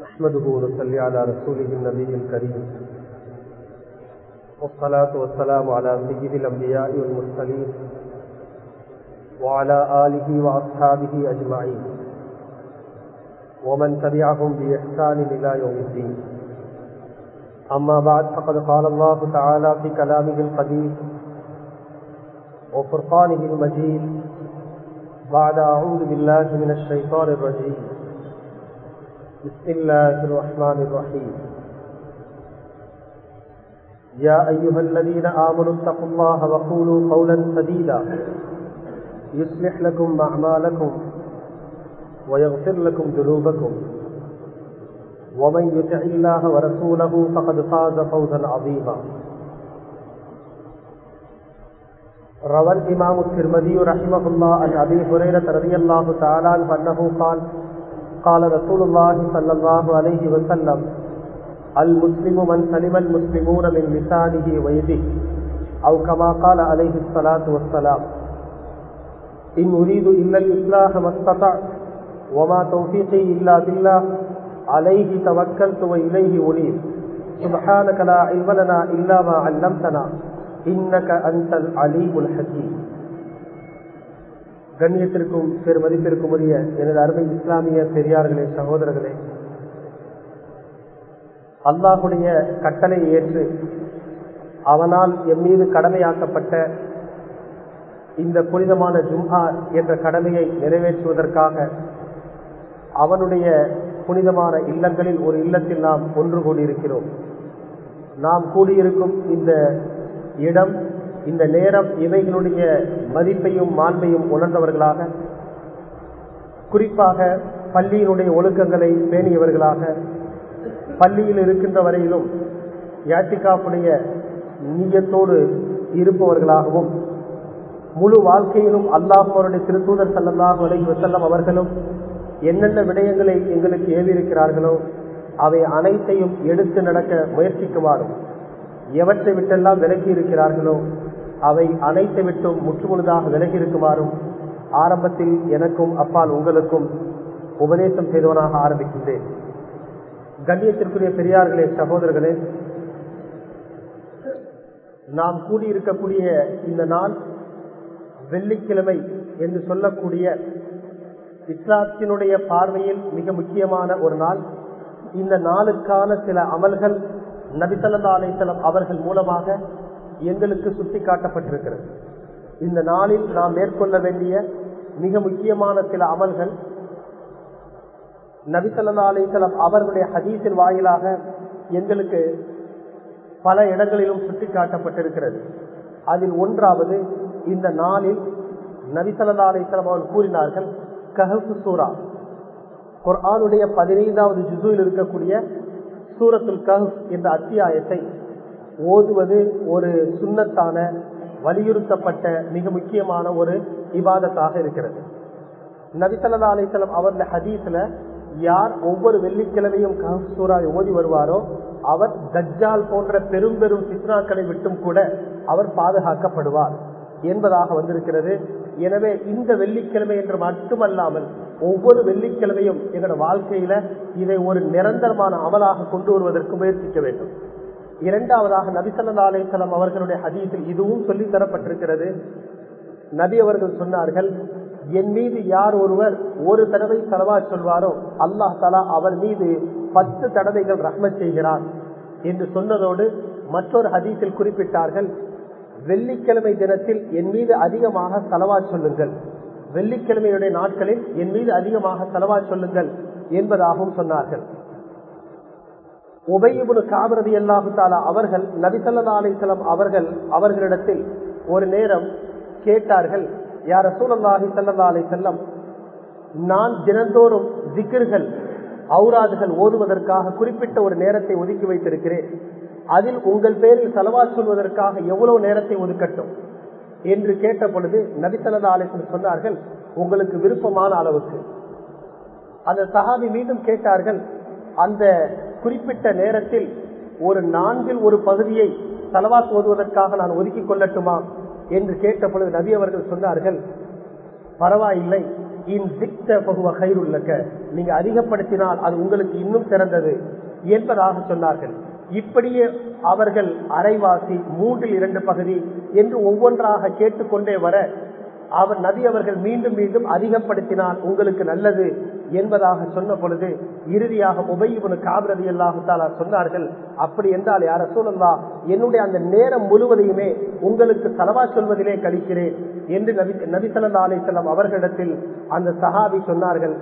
نحمده ونصلي على رسوله النبي الكريم. والصلاة والسلام على سيد الأنبياء والمرسلين وعلى آله وأصحابه أجمعين. ومن تبعهم بإحسان إلى يوم الدين. أما بعد فقد قال الله تعالى في كلامه القديم وفرقانه المجيد بعد أعوذ بالله من الشيطان الرجيم. بسم الله الرحمن الرحيم. يا أيها الذين آمنوا اتقوا الله وقولوا قولا سديدا. يصلح لكم أعمالكم ويغفر لكم ذنوبكم. ومن يطع الله ورسوله فقد فاز فوزا عظيما. روى الإمام الترمذي رحمه الله عن أبي هريرة رضي الله تعالى عنه قال قال رسول الله صلى الله عليه وسلم المسلم من سلم المسلمون من لسانه ويده أو كما قال عليه الصلاة والسلام إن أريد إلا الإصلاح ما استطعت وما توفيقي إلا بالله عليه توكلت وإليه أنيب سبحانك لا علم لنا إلا ما علمتنا إنك أنت العليم الحكيم. கண்ணியத்திற்கும் பெருமதிப்பிற்கும் உரிய எனது அருமை இஸ்லாமிய பெரியார்களே சகோதரர்களே அல்லாஹுடைய கட்டளை ஏற்று அவனால் என் மீது கடமையாக்கப்பட்ட இந்த புனிதமான ஜும்ஹா என்ற கடமையை நிறைவேற்றுவதற்காக அவனுடைய புனிதமான இல்லங்களில் ஒரு இல்லத்தில் நாம் ஒன்று கூடியிருக்கிறோம். நாம் கூடியிருக்கும் இந்த இடம் இந்த நேரம் இவைகளுடைய மதிப்பையும் மாண்பையும் உணர்ந்தவர்களாக குறிப்பாக பள்ளியினுடைய ஒழுக்கங்களை பேணியவர்களாக பள்ளியில் இருக்கின்ற வரையிலும் யாத்திகாப்புடைய நீயத்தோடு இருப்பவர்களாகவும் முழு வாழ்க்கையிலும் அல்லாஹோருடைய அவருடைய திருத்தூதர் சல்லல்லாஹு அலஹி வசல்லம் அவர்களும் என்னென்ன விடயங்களை எங்களுக்கு ஏவியிருக்கிறார்களோ அவை அனைத்தையும் எடுத்து நடக்க முயற்சிக்குமாறும் எவற்றை விட்டெல்லாம் விலகி இருக்கிறார்களோ அவை அனைத்தை விட்டும் முற்றுமுழுதாக விலகி இருக்குமாறும் ஆரம்பத்தில் எனக்கும் அப்பால் உங்களுக்கும் உபதேசம் செய்தவனாக ஆரம்பிக்கின்றேன். கண்ணியத்திற்குரிய பெரியார்களே சகோதரர்களே நாம் கூடியிருக்கக்கூடிய இந்த நாள் வெள்ளிக்கிழமை என்று சொல்லக்கூடிய இஸ்லாத்தினுடைய பார்வையில் மிக முக்கியமான ஒரு நாள். இந்த நாளுக்கான சில அமல்கள் நபிசல்லா அலிசலம் அவர்கள் மூலமாக எங்களுக்கு சுட்டி காட்டப்பட்டிருக்கிறது இந்த நாளில் நாம் மேற்கொள்ள வேண்டிய மிக முக்கியமான சில அமல்கள் நபிசல்லா அலிசலம் அவர்களுடைய ஹதீஸின் வாயிலாக எங்களுக்கு பல இடங்களிலும் சுட்டி காட்டப்பட்டிருக்கிறது அதில் ஒன்றாவது இந்த நாளில் நபிசல்லா அலிசலம் அவர்கள் கூறினார்கள் கஹப்பு சூரா. குர்ஆனுடைய பதினைந்தாவது ஜிசுவில் இருக்கக்கூடிய சூரத்துல் கஹ் என்ற அத்தியாயத்தை ஓதுவது ஒரு சுண்ணத்தான வலியுறுத்தப்பட்ட மிக முக்கியமான ஒரு இபாதத்தாக இருக்கிறது. நபிசல்லா அலிசல்லாம் அவருடைய ஹதீஸ்ல யார் ஒவ்வொரு வெள்ளிக்கிழமையும் கஹ் ஓதி வருவாரோ அவர் தஜ்ஜால் போன்ற பெரும் பெரும் சித்னாக்களை விட்டும் கூட அவர் பாதுகாக்கப்படுவார் என்பதாக வந்திருக்கிறது. எனவே இந்த வெள்ளிக்கிழமை என்று மட்டுமல்லாமல் ஒவ்வொரு வெள்ளிக்கிழமையும் எங்களோட வாழ்க்கையில இதை ஒரு நிரந்தரமான அமலாக கொண்டு வருவதற்கு முயற்சிக்க வேண்டும். இரண்டாவதாக நபிசல்லா அலிசல்லாம் அவர்களுடைய ஹதீஸில் இதுவும் சொல்லி தரப்பட்டிருக்கிறது. நபி அவர்கள் சொன்னார்கள் என் மீது யார் ஒருவர் ஒரு தடவை செலவா சொல்வாரோ அல்லாஹ் தலா அவர் மீது பத்து தடவைகள் ரஹ்மத் செய்கிறார். என்று சொன்னதோடு மற்றொரு ஹதீஸில் குறிப்பிட்டார்கள் வெள்ளிக்கிழமை தினத்தில் என் மீது அதிகமாக செலவா சொல்லுங்கள். வெள்ளிக்கிழமையுடைய நாட்களில் என் மீது அதிகமாக செலவா சொல்லுங்கள் என்பதாகவும் சொன்னார்கள். உபயபுனு காபிரதி அல்லாஹு அவர்கள் நபிசல்லா அலிசலம் அவர்கள் அவர்களிடத்தில் ஒரு நேரம் கேட்டார்கள் யார சூழல்லாஹி சல்லா அலி செல்லம் நான் தினந்தோறும் திக்கர்கள் அவுராதுகள் ஓதுவதற்காக குறிப்பிட்ட ஒரு நேரத்தை ஒதுக்கி வைத்திருக்கிறேன். அதில் உங்கள் பேரில் செலவா சொல்வதற்காக எவ்வளவு நேரத்தை ஒதுக்கட்டும்? என்று கேட்ட பொழுது நபிசல்லா அலிசன் சொன்னார்கள் உங்களுக்கு விருப்பமான அளவுக்கு. அந்த சகாபி மீண்டும் கேட்டார்கள் அந்த குறிப்பிட்ட நேரத்தில் ஒரு நான்கில் ஒரு பகுதியை செலவாத் ஓதுவதற்காக நான் ஒதுக்கிக் கொள்ளட்டுமா என்று கேட்ட பொழுது நபி அவர்கள் சொன்னார்கள் பரவாயில்லை. நீங்க அதிகப்படுத்தினால் அது உங்களுக்கு இன்னும் சிறந்தது என்பதாக சொன்னார்கள். இப்படியே அவர்கள் அரைவாசி மூன்றில் இரண்டு பகுதி என்று ஒவ்வொன்றாக கேட்டுக்கொண்டே வர அவர் நபி அவர்கள் மீண்டும் மீண்டும் அதிகப்படுத்தினால் உங்களுக்கு நல்லது என்பதாக சொன்ன பொழுது இறுதியாக உபயிபுனு காபிரதி அல்லாஹாலா சொன்னார்கள் அப்படி என்றால் யார சூழல்லா என்னுடைய அந்த நேரம் முழுவதையுமே உங்களுக்கு தலவா சொல்வதிலே கழிக்கிறேன். என்று நபி நபிசல்லா அலிசல்லாம் அவர்களிடத்தில் அந்த சஹாபி சொன்னார்கள்.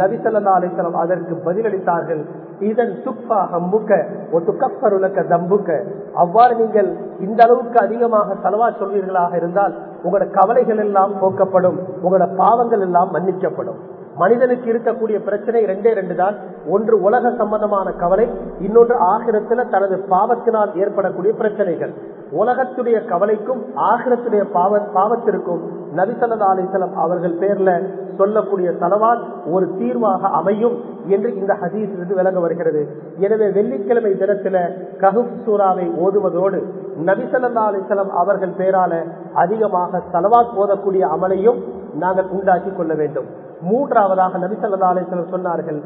நபிசல்லா அலிசல்லாம் அதற்கு பதிலளித்தார்கள். இதன் துப்பாக முக்க ஒரு துக்கப்பருலக்க தம்புக்க. அவ்வாறு நீங்கள் இந்த அளவுக்கு அதிகமாக தலவா சொல்வீர்களாக இருந்தால் உங்களோட கவலைகள் எல்லாம் போக்கப்படும் உங்களோட பாவங்கள் எல்லாம் மன்னிக்கப்படும். மனிதனுக்கு இருக்கக்கூடிய பிரச்சனை ரெண்டே ரெண்டு தான். ஒன்று உலக சம்பந்தமான கவலை இன்னொன்று ஆகிரத்துல தனது பாவத்தினால் ஏற்படக்கூடிய பிரச்சனைகள். உலகத்துடைய கவலைக்கும் ஆகிரத்துடைய பாவ பாவத்திற்கும் நபிசல்லா அலிசலம் அவர்கள் பேர்ல சொல்லக்கூடிய தலவால் ஒரு தீர்வாக அமையும் என்று இந்த ஹதீஸிலிருந்து விளங்க வருகிறது. எனவே வெள்ளிக்கிழமை தினத்துல கஹுப் சூறாவை ஓதுவதோடு நபிசல்லா அலிசலம் அவர்கள் பேரால அதிகமாக தலவாத் ஓதக்கூடிய அமலையும் நாங்கள் உண்டாக்கி கொள்ள வேண்டும். மூன்றாவதாக நபிசல்லா சிலர் சொன்னார்கள்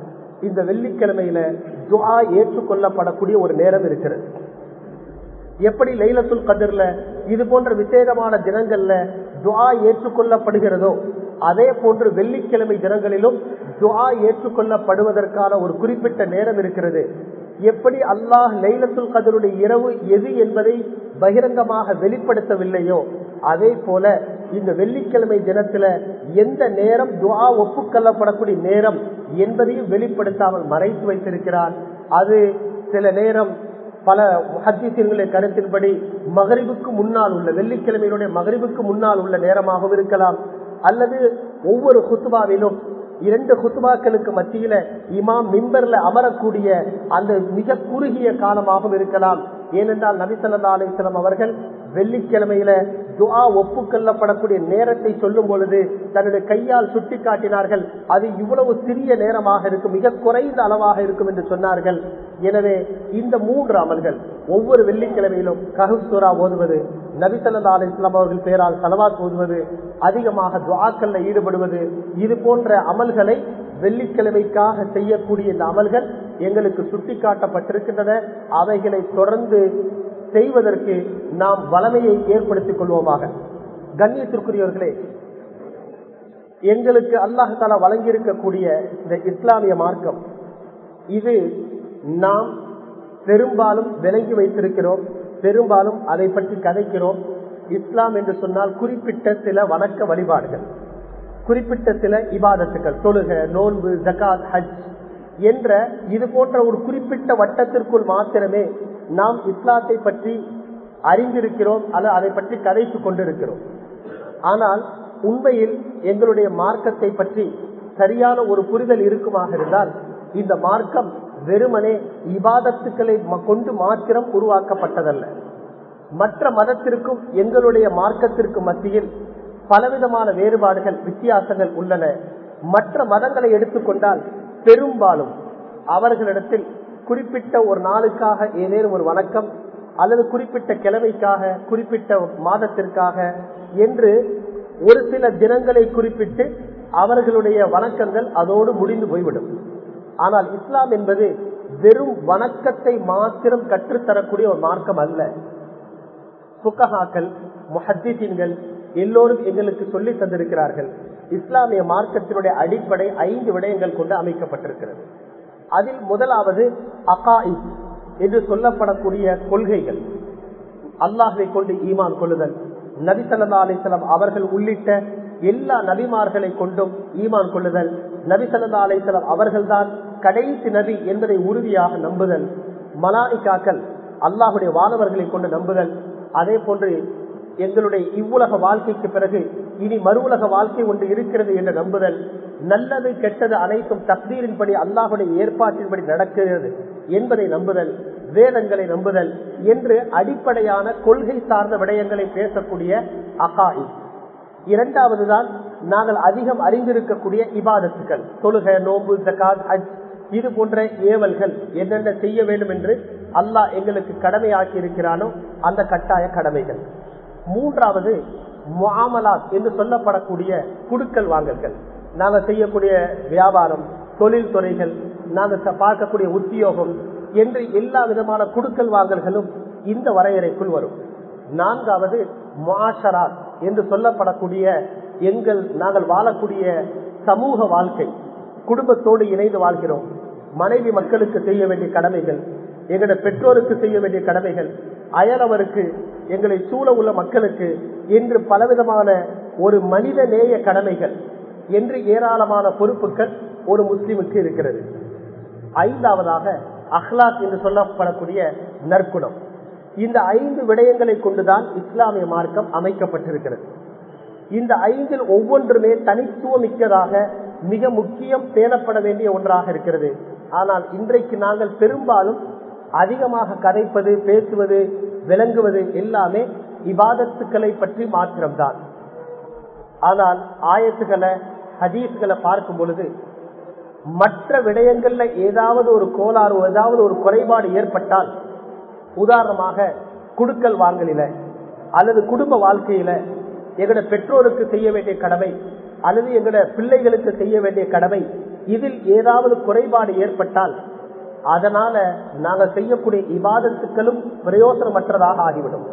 இந்த வெள்ளிக்கிழமையில துவா ஏற்றுக்கொள்ளப்படக்கூடிய ஒரு நேரம் இருக்கிறது. எப்படி லைலத்துல் கதிர்ல இது போன்ற விசேகமான தினங்கள்ல துவா ஏற்றுக்கொள்ளப்படுகிறதோ அதே போன்று வெள்ளிக்கிழமை தினங்களிலும் துவா ஏற்றுக்கொள்ளப்படுவதற்கான ஒரு குறிப்பிட்ட நேரம் இருக்கிறது. எப்படி அல்லாஹ் லைலத்துல் கதருடைய இரவு எது என்பதை பகிரங்கமாக வெளிப்படுத்தவில்லையோ அதே போல இந்த வெள்ளிக்கிழமை தினத்துல எந்த நேரம் துவா ஒப்புக்கொள்ளப்படக்கூடிய நேரம் என்பதையும் வெளிப்படுத்தாமல் மறைத்து வைத்திருக்கிறார். அது சில நேரம் பல ஹத்தீசியர்களுடைய கருத்தின்படி மகரிவுக்கு முன்னால் உள்ள வெள்ளிக்கிழமையினுடைய மகரிவுக்கு முன்னால் உள்ள நேரமாகவும் இருக்கலாம். அல்லது ஒவ்வொரு குத்துபாவிலும் இரண்டு குத்துபாக்களுக்கு மத்தியில இமாம் மிம்பர்ல அமரக்கூடிய அந்த மிக குறுகிய காலமாகவும் இருக்கலாம். ஏனென்றால் நபிசல்லா அலிஸ்லாம் அவர்கள் வெள்ளிக்கிழமையில துவா ஒப்புக்கொள்ளப்படக்கூடிய நேரத்தை சொல்லும் பொழுது தன்னுடைய கையால் சுட்டி காட்டினார்கள் அது இவ்வளவு சிறிய நேரமாக இருக்கும் மிக குறைந்த அளவாக இருக்கும் என்று சொன்னார்கள். எனவே இந்த மூன்று அமல்கள் ஒவ்வொரு வெள்ளிக்கிழமையிலும் கஹூரா ஓதுவது நபிசல்லா அலிஸ்லாம் அவர்கள் பேரால் சலவாத் ஓதுவது அதிகமாக துவாக்கல்ல ஈடுபடுவது இது போன்ற அமல்களை வெள்ளிக்கிழமைக்காக செய்யக்கூடிய இந்த அமல்கள் எங்களுக்கு சுட்டிக்காட்டப்பட்டிருக்கின்றன. அவைகளை தொடர்ந்து செய்வதற்கு நாம் வளமையை ஏற்படுத்திக் கொள்வோமாக. கண்ணியத்திற்குரியவர்களே எங்களுக்கு அல்லாஹால வழங்கியிருக்கக்கூடிய இந்த இஸ்லாமிய மார்க்கம் இது நாம் பெரும்பாலும் விலகி வைத்திருக்கிறோம் பெரும்பாலும் அதை பற்றி கதைக்கிறோம். இஸ்லாம் என்று சொன்னால் குறிப்பிட்ட சில வணக்க வழிபாடுகள் குறிப்பிட்ட சில இபாதத்துக்கள் தொழுக நோன்பு ஜகாத் ஹஜ் என்ற இது போன்ற ஒரு குறிப்பிட்ட வட்டத்திற்குள் மாத்திரமே நாம் இஸ்லாத்தை பற்றி அறிந்திருக்கிறோம் அல்லது அதை பற்றி கதைத்து கொண்டிருக்கிறோம். ஆனால் உண்மையில் எங்களுடைய மார்க்கத்தை பற்றி சரியான ஒரு புரிதல் இருக்குமாக இருந்தால் இந்த மார்க்கம் வெறுமனே இபாதத்துக்களை கொண்டு மாத்திரம் உருவாக்கப்பட்டதல்ல. மற்ற மதத்திற்கும் எங்களுடைய மார்க்கத்திற்கு மத்தியில் பலவிதமான வேறுபாடுகள் வித்தியாசங்கள் உள்ளன. மற்ற மதங்களை எடுத்துக்கொண்டால் பெரும்பாலும் அவர்களிடத்தில் குறிப்பிட்ட ஒரு நாளுக்காக ஏதேனும் ஒரு வணக்கம் அல்லது குறிப்பிட்ட கிழமைக்காக குறிப்பிட்ட மாதத்திற்காக என்று ஒரு சில தினங்களை குறிப்பிட்டு அவர்களுடைய வணக்கங்கள் அதோடு முடிந்து போய்விடும். ஆனால் இஸ்லாம் என்பது வெறும் வணக்கத்தை மாத்திரம் கற்றுத்தரக்கூடிய ஒரு மார்க்கம் அல்ல. புக்கஹாக்கள் முஹத்தீன்கள் எல்லோரும் எங்களுக்கு சொல்லி தந்திருக்கிறார்கள். இஸ்லாமிய மார்க்கத்தினுடைய அடிப்படை ஐந்து விடயங்கள் கொண்டு அமைக்கப்பட்டிருக்கிறது. அதில் முதலாவது அகாஇ என்று சொல்லப்படக்கூடிய கொள்கைகள். அல்லாஹை கொண்டு ஈமான் கொள்ளுதல். நபிசல்லா சல்லா அவர்கள் உள்ளிட்ட எல்லா நபிமார்களை கொண்டும் ஈமான் கொள்ளுதல். நபிசல்லா சல்லா அவர்கள்தான் கடைசி நபி என்பதை உறுதியாக நம்புதல். மலானிக்காக்கள் அல்லாஹுடைய வானவர்களை கொண்டு நம்புதல். அதே போன்று எங்களுடைய இவ்வுலக வாழ்க்கைக்கு பிறகு இனி மறு உலக வாழ்க்கை ஒன்று இருக்கிறது என்று நம்புதல். நல்லது கெட்டது அனைத்தும் தக்தீரின்படி அல்லாஹுடைய ஏற்பாட்டின்படி நடக்கிறது என்பதை நம்புதல் வேதங்களை நம்புதல் என்று அடிப்படையான கொள்கை சார்ந்த விடயங்களை பேசக்கூடிய அகாயி. இரண்டாவதுதான் நாங்கள் அதிகம் அறிந்திருக்கக்கூடிய இபாதத்துக்கள். தொழுக நோம்பு ஜகாத் அஜ் இது போன்ற ஏவல்கள் என்னென்ன செய்ய வேண்டும் என்று அல்லாஹ் எங்களுக்கு கடமையாக்கி இருக்கிறானோ அந்த கட்டாய கடமைகள். மூன்றாவது முஆமலாத் என்று சொல்லப்படக்கூடிய குடுக்கல் வாங்கல்கள். நாங்க செய்யக்கூடிய வியாபாரம் தொழில் துறைகள் நாங்க பார்க்கக்கூடிய உத்தியோகம் என்று எல்லா விதமான குடுக்கல் வாங்கல்களும் இந்த வரையறைக்குள் வரும். நான்காவது மாஷராத் என்று சொல்லப்படக்கூடிய எங்கள் நாங்கள் வாழக்கூடிய சமூக வாழ்க்கை. குடும்பத்தோடு இணைந்து வாழ்கிறோம். மனைவி மக்களுக்கு செய்ய வேண்டிய கடமைகள் எங்களோட பெற்றோருக்கு செய்ய வேண்டிய கடமைகள் அயலவருக்கு எங்களை சூழ உள்ள மக்களுக்கு என்று பலவிதமான ஒரு மனித நேய கடமைகள். என்று ஏராளமான பொறுப்புகள் ஒரு முஸ்லிமுக்கு இருக்கிறது. ஐந்தாவதாக அஹ்லாத் என்று சொல்லப்படக்கூடிய நற்குணம். இந்த ஐந்து விடயங்களை கொண்டுதான் இஸ்லாமிய மார்க்கம் அமைக்கப்பட்டிருக்கிறது. இந்த ஐந்தில் ஒவ்வொன்றுமே தனித்துவமிக்கதாக மிக முக்கியம் பேணப்பட வேண்டிய ஒன்றாக இருக்கிறது. ஆனால் இன்றைக்கு நாங்கள் பெரும்பாலும் அதிகமாக கதைப்பது பேசுவது விளங்குவது எல்லாமே இவாதத்துக்களை பற்றி மாத்திரம்தான். ஆனால் ஆயத்துக்களை ஹதீஸ்களை பார்க்கும் பொழுது மற்ற விடயங்கள்ல ஏதாவது ஒரு கோளாறு ஏதாவது ஒரு குறைபாடு ஏற்பட்டால் உதாரணமாக குடுக்கல் வாங்கலில அல்லது குடும்ப வாழ்க்கையில எங்களோட பெற்றோருக்கு செய்ய வேண்டிய கடமை அல்லது எங்களோட பிள்ளைகளுக்கு செய்ய வேண்டிய கடமை இதில் ஏதாவது குறைபாடு ஏற்பட்டால் அதனால நாங்க செய்யக்கூடிய இபாதத்துக்களும் பிரயோசனமற்றதாக ஆகிவிடும்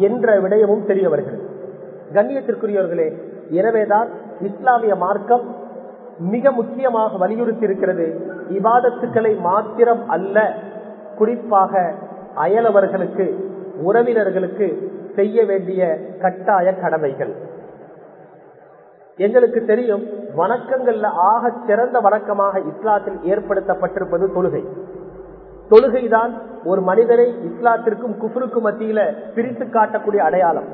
என்ற விடயமும் தெரிய வருகிறது கண்ணியத்திற்குரியவர்களே எனவேதான் இஸ்லாமிய மார்க்கம் மிக முக்கியமாக வலியுறுத்தி இருக்கிறது இபாதத்துக்களை மாத்திரம் அல்ல குறிப்பாக அயலவர்களுக்கு உறவினர்களுக்கு செய்ய வேண்டிய கட்டாய கடமைகள். எங்களுக்கு தெரியும் வணக்கங்கள்ல ஆக சிறந்த வணக்கமாக இஸ்லாத்தில் ஏற்படுத்தப்பட்டிருப்பது தொழுகை. தொழுகைதான் ஒரு மனிதனை இஸ்லாத்திற்கும் குஃபருக்கும் மத்தியில பிரித்து காட்டக்கூடிய அடையாளம்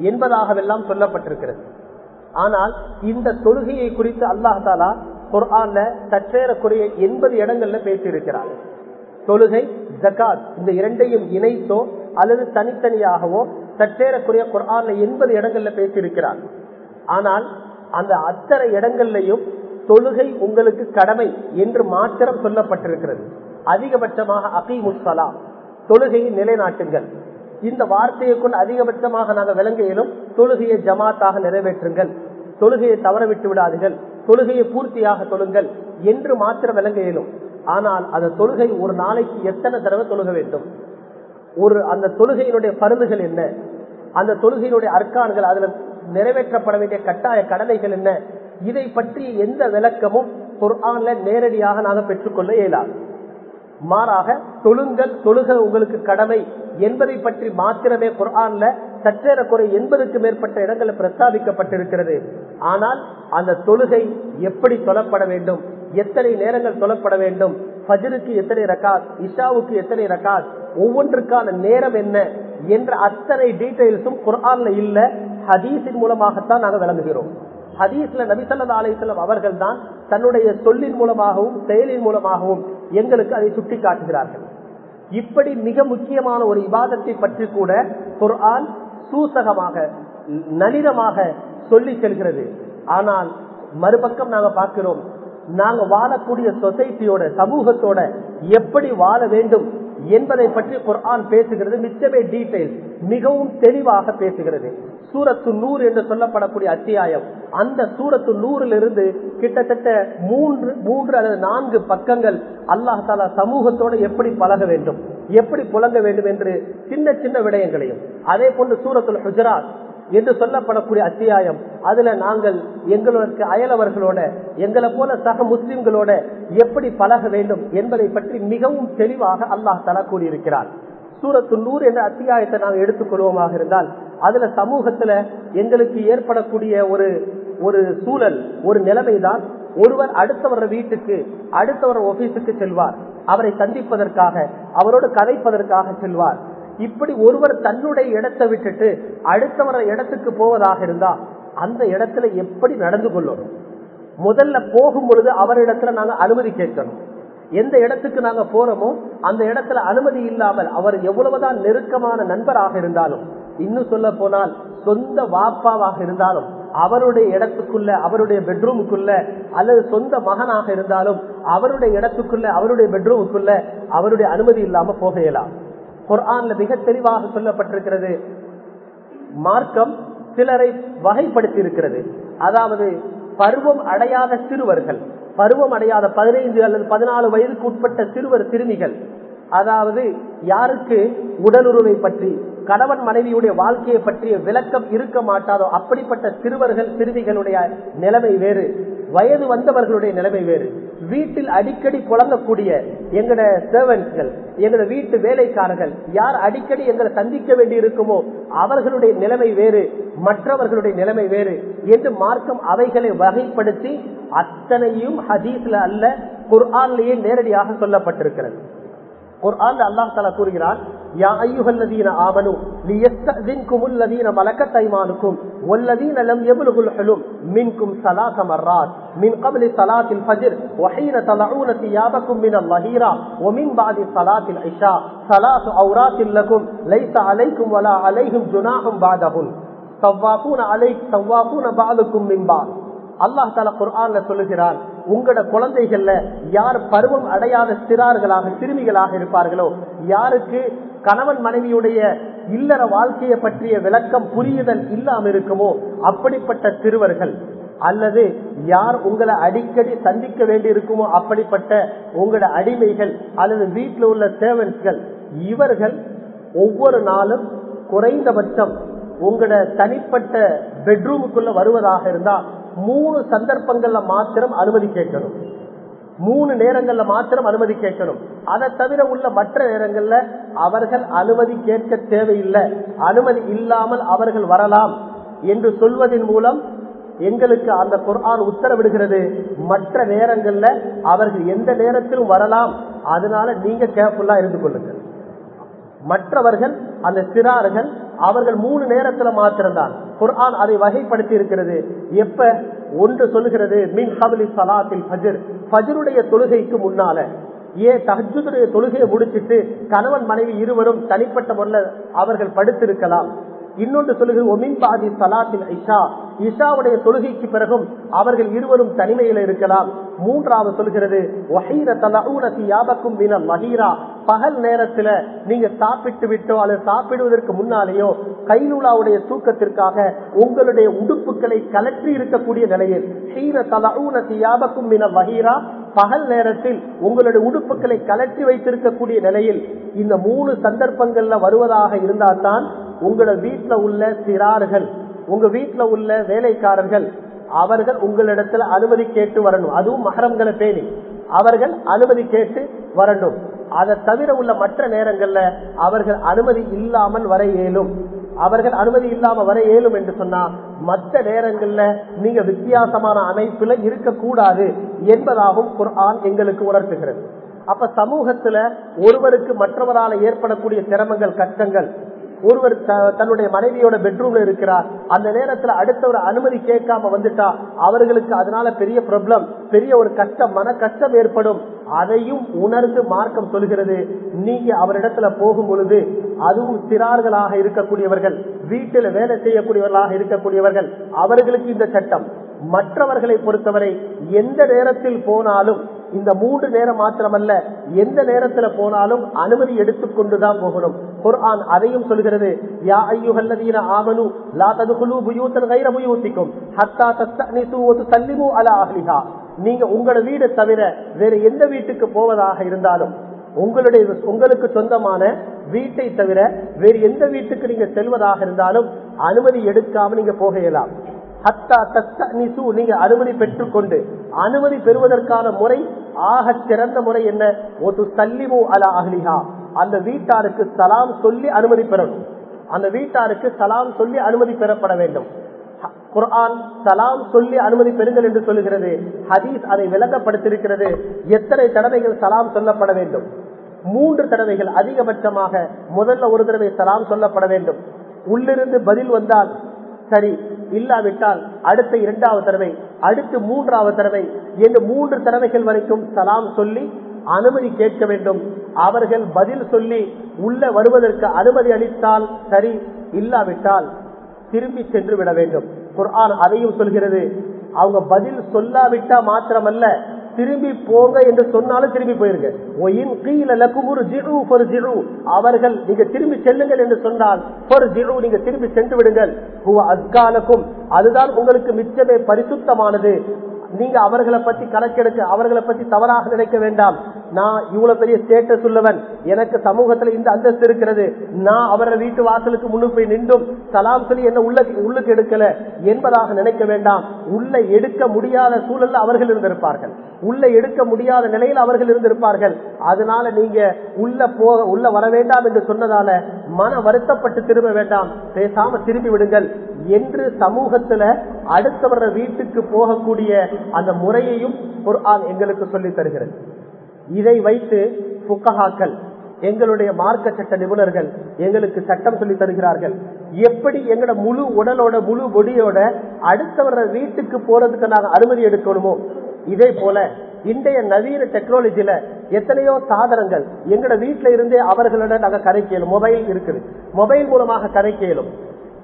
என்பதாகவெல்லாம் சொல்லப்பட்டிருக்கிறது. ஆனால் இந்த தொழுகையை குறித்து அல்லாஹாலா குரான்ல சற்றேறக்குறைய எண்பது இடங்கள்ல பேசியிருக்கிறார். தொழுகை ஜக்காத் இந்த இரண்டையும் இணைத்தோ அல்லது தனித்தனியாகவோ சற்றேறக்குரிய குரான்ல எண்பது இடங்கள்ல பேசியிருக்கிறார். ஆனால் அந்த அத்தனை இடங்கள்லையும் தொழுகை உங்களுக்கு கடமை என்று மாத்திரம் சொல்லப்பட்டிருக்கிறது. அதிகபட்சமாக அகிமுசலா தொழுகையை நிலைநாட்டுங்கள். இந்த வார்த்தையை கொண்டு அதிகபட்சமாக நாங்கள் விளங்க இயலும் தொழுகையை ஜமாத்தாக நிறைவேற்றுங்கள். தொழுகையை தவற விட்டு விடாதீர்கள். தொழுகையை பூர்த்தியாக தொழுங்கள் என்று மாத்திரம் விளங்க இயலும் ஆனால் அந்த தொழுகை ஒரு நாளைக்கு எத்தனை தடவை தொழுக வேண்டும்? ஒரு அந்த தொழுகையினுடைய பருந்துகள் என்ன? அந்த தொழுகையினுடைய அர்க்கான்கள் அதுல நிறைவேற்றப்பட வேண்டிய கட்டாய கடமைகள் என்ன? இதை பற்றி எந்த விளக்கமும் குர்ஆன்ல நேரடியாக நாங்கள் பெற்றுக்கொள்ள இயலாது. மாறாக தொழுங்கள் தொழுக உங்களுக்கு கடமை என்பதை பற்றி மாத்திரமே குர்ஆன்ல சற்றேற குறை எண்பதுக்கு மேற்பட்ட இடங்களில் பிரஸ்தாபிக்கப்பட்டிருக்கிறது. ஆனால் அந்த தொழுகை எப்படி சொல்லப்பட வேண்டும்? எத்தனை நேரங்கள் சொல்லப்பட வேண்டும்? ஃபஜருக்கு எத்தனை ரகாத் இஷாவுக்கு எத்தனை ரக்காத்? ஒவ்வொன்றுக்கான நேரம் என்ன என்ற அத்தனை டீட்டெயில்ஸும் குரான்ல இல்ல ஹதீஸின் மூலமாகத்தான் நாங்கள் விளங்குகிறோம். ஹதீஸ்ல நபிசல்லா அலிஸ்லாம் அவர்கள் தான் தன்னுடைய சொல்லின் மூலமாகவும் செயலின் மூலமாகவும் எங்களுக்கு அதை சுட்டி காட்டுகிறார்கள் இப்படி மிக முக்கியமான ஒரு இபாதத்தை பற்றி கூட குர்ஆன் சூசகமாக நளினமாக சொல்லி செல்கிறது. ஆனால் மறுபக்கம் நாங்க பார்க்கிறோம் நாங்க வாழக்கூடிய சொசைட்டியோட சமூகத்தோட எப்படி வாழ வேண்டும் என்பதை பற்றி குர்ஆன் பேசுகிறது மிச்சமே டீடைல்ஸ் மிகவும் தெளிவாக பேசுகிறது. சூரத்து நூறு என்று சொல்லப்படக்கூடிய அத்தியாயம் அந்த சூரத்து நூறிலிருந்து கிட்டத்தட்ட மூன்று மூன்று அல்லது நான்கு பக்கங்கள் அல்லாஹ் தாலா சமூகத்தோட எப்படி பழக வேண்டும் எப்படி புழங்க வேண்டும் என்று சின்ன சின்ன விடயங்களையும். அதே போன்று சூரத்துல் ஹுஜராத் என்று சொல்லப்படக்கூடிய அத்தியாயம். அதுல நாங்கள் எங்களுக்கு அயலவர்களோட எங்களை போல சக முஸ்லிம்களோட எப்படி பழக வேண்டும் என்பதை பற்றி மிகவும் தெளிவாக அல்லாஹ் தலா கூறியிருக்கிறார். சூரத்து நூறு என்ற அத்தியாயத்தை நாங்கள் எடுத்துக்கொள்வோமாக இருந்தால் அதுல சமூகத்துல எங்களுக்கு ஏற்படக்கூடிய ஒரு ஒரு சூழல் ஒரு நிலைமைதான் ஒருவர் அடுத்தவர் வீட்டுக்கு அடுத்தவர் ஆபீஸுக்கு செல்வார். அவரை சந்திப்பதற்காக அவரோடு கதைப்பதற்காக செல்வார். இப்படி ஒருவர் தன்னுடைய இடத்தை விட்டுட்டு அடுத்தவர இடத்துக்கு போவதாக இருந்தா அந்த இடத்துல எப்படி நடந்து கொள்ளணும் முதல்ல போகும் பொழுது அவரிடத்துல நாங்க அனுமதி கேட்கணும். எந்த இடத்துக்கு நாங்க போறோமோ அந்த இடத்துல அனுமதி இல்லாமல் அவர் எவ்வளவுதான் நெருக்கமான நண்பராக இருந்தாலும் இன்னும் சொல்ல போனால் சொந்த வாப்பாவாக இருந்தாலும் அவருடைய இடத்துக்குள்ள அவருடைய பெட்ரூமுக்குள்ள அல்லது சொந்த மகனாக இருந்தாலும் அவருடைய இடத்துக்குள்ள அவருடைய பெட்ரூமுக்குள்ள அவருடைய அனுமதி இல்லாம போகலாம் இயலாம் குர்ஆன்ல மிக தெளிவாக சொல்லப்பட்டிருக்கிறது. மார்க்கம் சிலரை வகைப்படுத்தி இருக்கிறது அதாவது பருவம் அடையாத சிறுவர்கள் பருவம் அடையாத பதினைந்து அல்லது பதினாலு வயதுக்கு உட்பட்ட சிறுவர் சிறுமிகள் அதாவது யாருக்கு உடலுறவை பற்றி கணவன் மனைவியுடைய வாழ்க்கையை பற்றிய விளக்கம் இருக்க மாட்டாதோ அப்படிப்பட்ட சிறுவர்கள் சிறுமிகளுடைய நிலைமை வேறு வயது வந்தவர்களுடைய நிலைமை வேறு. வீட்டில் அடிக்கடி குழந்தக்கூடிய எங்கட சேவன்ஸ்கள் எங்கட வீட்டு வேலைக்காரர்கள் யார் அடிக்கடி எங்களை சந்திக்க வேண்டி இருக்குமோ அவர்களுடைய நிலைமை வேறு மற்றவர்களுடைய நிலைமை வேறு என்று மார்க்கம் அவைகளை வகைப்படுத்தி அத்தனையும் ஹதீஸ்ல அல்ல குர்ஆன்லேயே நேரடியாக சொல்லப்பட்டிருக்கிறது. குர்ஆன் அல்லாஹ் தலா கூறுகிறான் யா அய்யுஹல்லதீன ஆமனு லியஸ்தஸின்குமுல் லதீன மலக்கத் ஐமானுக்கும் வல்லதீன லம் யப்லுகுல் ஹுலும் மின்கும் ஸலாஸ மர்ராத் மின் قبل صلاة الفجر وحين تضعون ثيابكم من الظهيرة ومن بعد صلاة العشاء ثلاث عورات لكم ليس عليكم ولا عليهم جناح بعدهن طوافون عليك طوافون بعضكم من بعض அல்லாஹ் தால குர்ஆன்ல சொல்லுகிறான் உங்களோட குழந்தைகள்ல யார் பருவம் அடையாத சிறார்களாக சிறுமிகளாக இருப்பார்களோ யாருக்கு கணவன் மனைவியுடைய இல்லற வாழ்க்கையை பற்றிய விளக்கம் புரியுதல் இல்லாம இருக்குமோ? அப்படிப்பட்ட சிறுவர்கள் அல்லது யார் உங்களை அடிக்கடி சந்திக்க வேண்டி இருக்குமோ? அப்படிப்பட்ட உங்களோட அடிமைகள் அல்லது வீட்டில் உள்ள சேவன்ஸ்கள் இவர்கள் ஒவ்வொரு நாளும் குறைந்தபட்சம் உங்களோட தனிப்பட்ட பெட்ரூமுக்குள்ள வருவதாக இருந்தா மூணு சந்தர்ப்பங்கள்ல மாத்திரம் அனுமதி கேட்கணும். மூணு நேரங்கள்ல மாத்திரம் அனுமதி கேட்கணும். அதை தவிர உள்ள மற்ற நேரங்கள்ல அவர்கள் அனுமதி கேட்க தேவையில்லை. அனுமதி இல்லாமல் அவர்கள் வரலாம் என்று சொல்வதன் மூலம் எங்களுக்கு அந்த குரான் உத்தரவிடுகிறது. மற்ற நேரங்கள்ல அவர்கள் எந்த நேரத்திலும் வரலாம். அதனால நீங்க கேர்ஃபுல்லா இருந்து கொள்ளுங்கள். மற்றவர்கள் அந்த சிறார்கள் அவர்கள் மூணு நேரத்துல மாத்திருந்தான் குர்ஆன் அதை வகைப்படுத்தி இருக்கிறது. எப்ப? ஒன்று சொல்லுகிறது மின் கபலி சலாத்தில் ஃபஜர். ஃபஜருடைய தொழுகைக்கு முன்னால. ஏன் தஹஜுடைய தொழுகையை முடிச்சிட்டு கணவன் மனைவி இருவரும் தனிப்பட்ட முறையில் அவர்கள் படுத்திருக்கலாம். இன்னொன்று சொல்லுகிறது ஒமின் பாதி சலாத்தில் இஷா. இஷாவுடைய தொழுகைக்கு பிறகும் அவர்கள் இருவரும் தனிமையில இருக்கலாம். மூன்றாவது சொல்கிறது பகல் நேரத்துல நீங்க சாப்பிட்டு விட்டோ அல்லது சாப்பிடுவதற்கு முன்னாலேயோ கைலூலாவுடைய தூக்கத்திற்காக உங்களுடைய உடுப்புகளை கலற்றி இருக்கக்கூடிய நிலையில் ஹீர தலூன தியாபக்கும் மின வகீரா பகல் நேரத்தில் உங்களுடைய உடுப்புகளை கலற்றி வைத்திருக்கக்கூடிய நிலையில் இந்த மூணு சந்தர்ப்பங்கள்ல வருவதாக இருந்தால்தான் உங்களோட வீட்டுல உள்ள சிறார்கள் உங்க வீட்டுல உள்ள வேலைக்காரர்கள் அவர்கள் உங்களிடத்துல அனுமதி கேட்டு வரணும். அதுவும் மகரம்களை பேணி. அவர்கள் அனுமதி கேட்டு வரணும். அதை தவிர உள்ள மற்ற நேரங்கள்ல அவர்கள் அனுமதி இல்லாமல் வர இயலும். அவர்கள் அனுமதி இல்லாம வர இயலும் என்று சொன்னா மற்ற நேரங்கள்ல நீங்க வித்தியாசமான அமைப்புல இருக்கக்கூடாது என்பதாகவும் குர்ஆன் எங்களுக்கு உணர்த்துகிறது. அப்ப சமூகத்துல ஒருவருக்கு மற்றவரால் ஏற்படக்கூடிய சிரமங்கள் கஷ்டங்கள் ஒருவர் தன்னுடைய மனைவியோட பெட்ரூம்ல இருக்கிறார். அந்த நேரத்துல அடுத்தவர் அனுமதி கேட்காம வந்துட்டா அவர்களுக்கு அதனால பெரிய ப்ராப்ளம் பெரிய ஒரு கஷ்டம் மன கஷ்டம் ஏற்படும். அதையும் உணர்ந்து மார்க்கம் சொல்கிறது. நீங்க அவரிடத்துல போகும் பொழுது அதுவும் சிறார்களாக இருக்கக்கூடியவர்கள் வீட்டில் வேலை செய்யக்கூடியவர்களாக இருக்கக்கூடியவர்கள் அவர்களுக்கு இந்த சட்டம். மற்றவர்களை பொறுத்தவரை எந்த நேரத்தில் போனாலும் இந்த மூன்று நேரம் மாத்திரமல்ல எந்த நேரத்துல போனாலும் அனுமதி எடுத்துக்கொண்டுதான் போகணும். குர்ஆன் அதையும் சொல்கிறது யா ஐயுஹல்லதீன ஆமனு லா ததுகுலு புயூத்தன் கைர புயூத்திக்கும் ஹத்தா தஸ்தனிசு வ துசல்லிமு அலா அஹ்லிஹா. நீங்க உங்களோட வீடு தவிர வேற எந்த வீட்டுக்கு போவதாக இருந்தாலும் உங்களுடைய உங்களுக்கு சொந்தமான வீட்டை தவிர வேறு எந்த வீட்டுக்கு நீங்க செல்வதாக இருந்தாலும் அனுமதி எடுக்காம நீங்க போகலாம் ஹத்தா தஸ்த நிசு நீங்க அனுமதி பெற்றுக்கொண்டு அனுமதி பெறுவதற்கான முறை ஆக சிறந்த முறை என்ன? ஒரு சல்லிமு அலா அஹ்லிஹா. அந்த வீட்டாருக்கு சலாம் சொல்லி அனுமதி பெறணும். அந்த வீட்டாருக்கு சலாம் சொல்லி அனுமதி பெறப்பட வேண்டும். குர்ஆன் சலாம் சொல்லி அனுமதி பெறுங்கள் என்று சொல்லுகிறது. ஹதீஸ் அதை விளங்கப்படுத்திருக்கிறது எத்தனை தடவைகள் சலாம் சொல்லப்பட வேண்டும்? மூன்று தடவைகள் அதிகபட்சமாக முதல்ல ஒரு தடவை சலாம் சொல்லப்பட வேண்டும். உள்ளிருந்து பதில் வந்தால் சரி இல்லாவிட்டால் அடுத்த இரண்டாவது தடவை அடுத்து மூன்றாவது தடவை என்று மூன்று தடவைகள் வரைக்கும் சலாம் சொல்லி அனுமதி கேட்க வேண்டும். அவர்கள் பதில் சொல்லி உள்ள வருவதற்கு அனுமதி அளித்தால் சரி இல்லாவிட்டால் திரும்பி சென்று விட வேண்டும். குர்ஆன் அதையும் சொல்கிறது. அவங்க பதில் சொல்லாவிட்டா மாத்திரமல்ல திரும்பி போங்க என்று சொன்னாலும் திரும்பி போயிருங்க. ஒயின் ஒரு அவர்கள் நீங்க திரும்பி செல்லுங்கள் என்று சொன்னால் ஒரு நீங்க திரும்பி சென்று விடுங்கள். அதுதான் உங்களுக்கு மிச்சமே பரிசுத்தமானது. நீங்க அவர்களை பத்தி கணக்கெடுக்க அவர்களை பத்தி தவறாக நினைக்க வேண்டாம். நான் இவ்வளவு பெரிய ஸ்டேட்டஸ் உள்ளவன். எனக்கு சமூகத்துல இந்த அந்தஸ்து இருக்கிறது. நான் அவரை வீட்டு வாசலுக்கு முன்னு போய் நின்றும் சலாம் சொல்லி என்ன உள்ள உள்ளுக்கு எடுக்கல என்பதாக நினைக்க வேண்டாம். உள்ள எடுக்க முடியாத சூழல்ல அவர்கள் இருந்திருப்பார்கள். உள்ள எடுக்க முடியாத நிலையில் அவர்கள் இருந்திருப்பார்கள். அதனால நீங்க உள்ள போக உள்ள வர வேண்டாம் என்று சொன்னதால மன வருத்தப்பட்டு திரும்ப வேண்டாம். பேசாம திரும்பி விடுங்கள். என்று சமூகத்துல அடுத்தவர வீட்டுக்கு போகக்கூடிய அந்த முறையையும் குர்ஆன் எங்களுக்கு சொல்லி தருகிறது. இதை வைத்து புக்ககாக்கள் எங்களுடைய மார்க்க சட்ட நிபுணர்கள் எங்களுக்கு சட்டம் சொல்லி தருகிறார்கள். எப்படி எங்களோட முழு உடலோட முழு பொடியோட அடுத்தவர வீட்டுக்கு போறதுக்கு நாங்கள் அனுமதி எடுக்கணுமோ? இதே போல இன்றைய நவீன டெக்னாலஜில எத்தனையோ சாதனங்கள் எங்களோட வீட்டுல இருந்தே அவர்களிடம் நாங்க கரைக்கலும் மொபைல் இருக்குது. மொபைல் மூலமாக கரைக்கலும்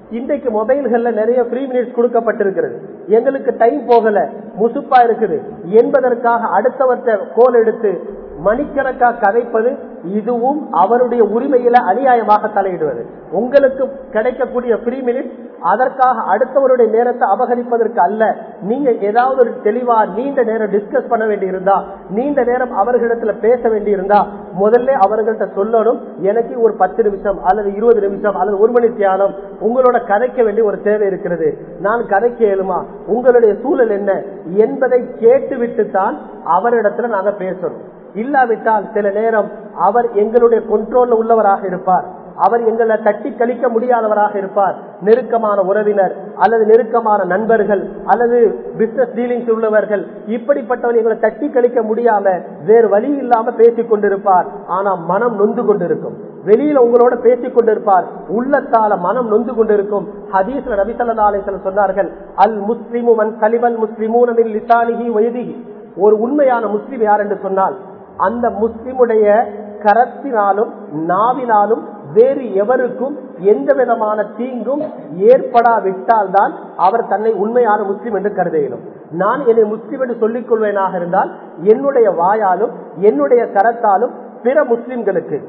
இன்றைக்கு மொபைல்கள்ல நிறைய ஃப்ரீ மினிட்ஸ் கொடுக்கப்பட்டிருக்கிறது. எங்களுக்கு டைம் போகல. முசுப்பா இருக்குது. என்பதற்காக அடுத்தவற்ற கோல் எடுத்து மணிக்கணக்கா கதைப்பது இதுவும் அவருடைய உரிமையில அநியாயமாக தலையிடுவது. உங்களுக்கு கிடைக்கக்கூடிய ஃப்ரீ அதற்காக அடுத்தவருடைய நேரத்தை அபகரிப்பதற்கு அல்ல. நீங்க ஏதாவது ஒரு தெளிவா நீண்ட நேரம் டிஸ்கஸ் பண்ண வேண்டியிருந்தா நீண்ட நேரம் அவர்களிடத்துல பேச வேண்டியிருந்தா முதல்ல அவர்கள்ட்ட சொல்லணும் எனக்கு ஒரு பத்து நிமிஷம் அல்லது இருபது நிமிஷம் அல்லது ஒரு மணி தியானம் உங்களோட கதைக்க வேண்டிய ஒரு தேவை இருக்கிறது. நான் கதைக்க இயலுமா? உங்களுடைய சூழல் என்ன என்பதை கேட்டுவிட்டு தான் அவரிடத்துல நாங்க பேசணும். இல்லாவிட்டால் சில நேரம் அவர் எங்களுடைய கொண்ட்ரோல்ல உள்ளவராக இருப்பார். அவர் எங்களை தட்டி கழிக்க முடியாதவராக இருப்பார். நெருக்கமான உறவினர் அல்லது நெருக்கமான நண்பர்கள் அல்லது பிசினஸ் டீலிங்ஸ் உள்ளவர்கள். இப்படிப்பட்டவர் எங்களை தட்டி கழிக்க முடியாம வேறு வழி இல்லாம பேசிக் கொண்டிருப்பார். ஆனா மனம் நொந்து கொண்டிருக்கும். வெளியில உங்களோட பேசிக் கொண்டிருப்பார். உள்ளத்தால மனம் நொந்து கொண்டிருக்கும். ஹதீஸ்ல நபிசல்லாசன் சொன்னார்கள் அல் முஸ்லிமு மன் கலிபல் முஸ்லிமூனில் லிசானிகி வயதிகி ஒரு உண்மையான முஸ்லிம் யார் என்று சொன்னால் அந்த முஸ்லிமுடைய கரத்தினாலும் நாவினாலும் வேறு எவருக்கும் எந்த விதமான தீங்கும் ஏற்படாவிட்டால் தான் அவர் தன்னை உண்மையான முஸ்லிம் என்று கருத இயலும் நான் என்னை முஸ்லிம் என்று சொல்லிக் கொள்வேனாக இருந்தால் என்னுடைய வாயாலும் என்னுடைய கரத்தாலும் பிற முஸ்லிம்களுக்கு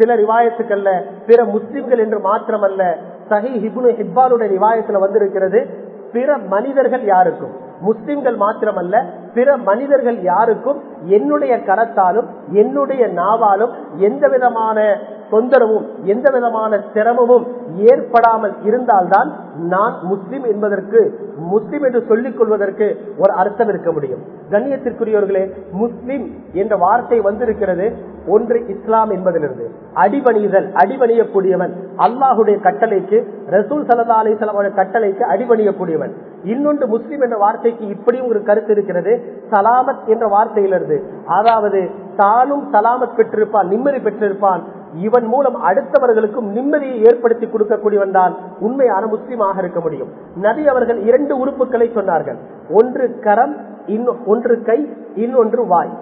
சில ரிவாயத்துக்கள்ல பிற முஸ்லிம்கள் என்று மாத்திரமல்ல சஹி ஹிபுனு ஹிப்பானுடைய ரிவாயத்துல வந்திருக்கிறது பிற மனிதர்கள் யாருக்கும் முஸ்லிம்கள் மாத்திரமல்ல பிற மனிதர்கள் யாருக்கும் என்னுடைய கரத்தாலும் என்னுடைய நாவாலும் எந்த விதமான தொந்தரவும் எந்த விதமான சிரமமும் ஏற்படாமல் இருந்தால்தான் நான் முஸ்லிம் என்பதற்கு முஸ்லிம் என்று சொல்லிக் கொள்வதற்கு ஒரு அர்த்தம் இருக்க முடியும். கண்ணியத்திற்குரியவர்களே முஸ்லிம் என்ற வார்த்தை வந்திருக்கிறது. ஒன்று இஸ்லாம் என்பதிலிருந்து. அடிபணிதல் அடிபணியக்கூடியவன். அல்லாஹுடைய கட்டளைக்கு ரசூல் சலதா அலிசலாமுடைய கட்டளைக்கு அடிபணியக்கூடியவன். இன்னொன்று முஸ்லிம் என்ற வார்த்தைக்கு இப்படியும் ஒரு கருத்து இருக்கிறது. சலாமத் என்ற வார்த்தையிலிருந்து. அதாவது தானும் சலாமத் பெற்றிருப்பான் நிம்மதி பெற்றிருப்பான். இவன் மூலம் அடுத்தவர்களுக்கும் நிம்மதியை ஏற்படுத்தி கொடுக்கக்கூடியவன் தான் உண்மையான முஸ்லீமாக இருக்க முடியும். நபி அவர்கள் இரண்டு உறுப்புகளை சொன்னார்கள். ஒன்று கரம் ஒன்று கை இன்னொன்று வாய்.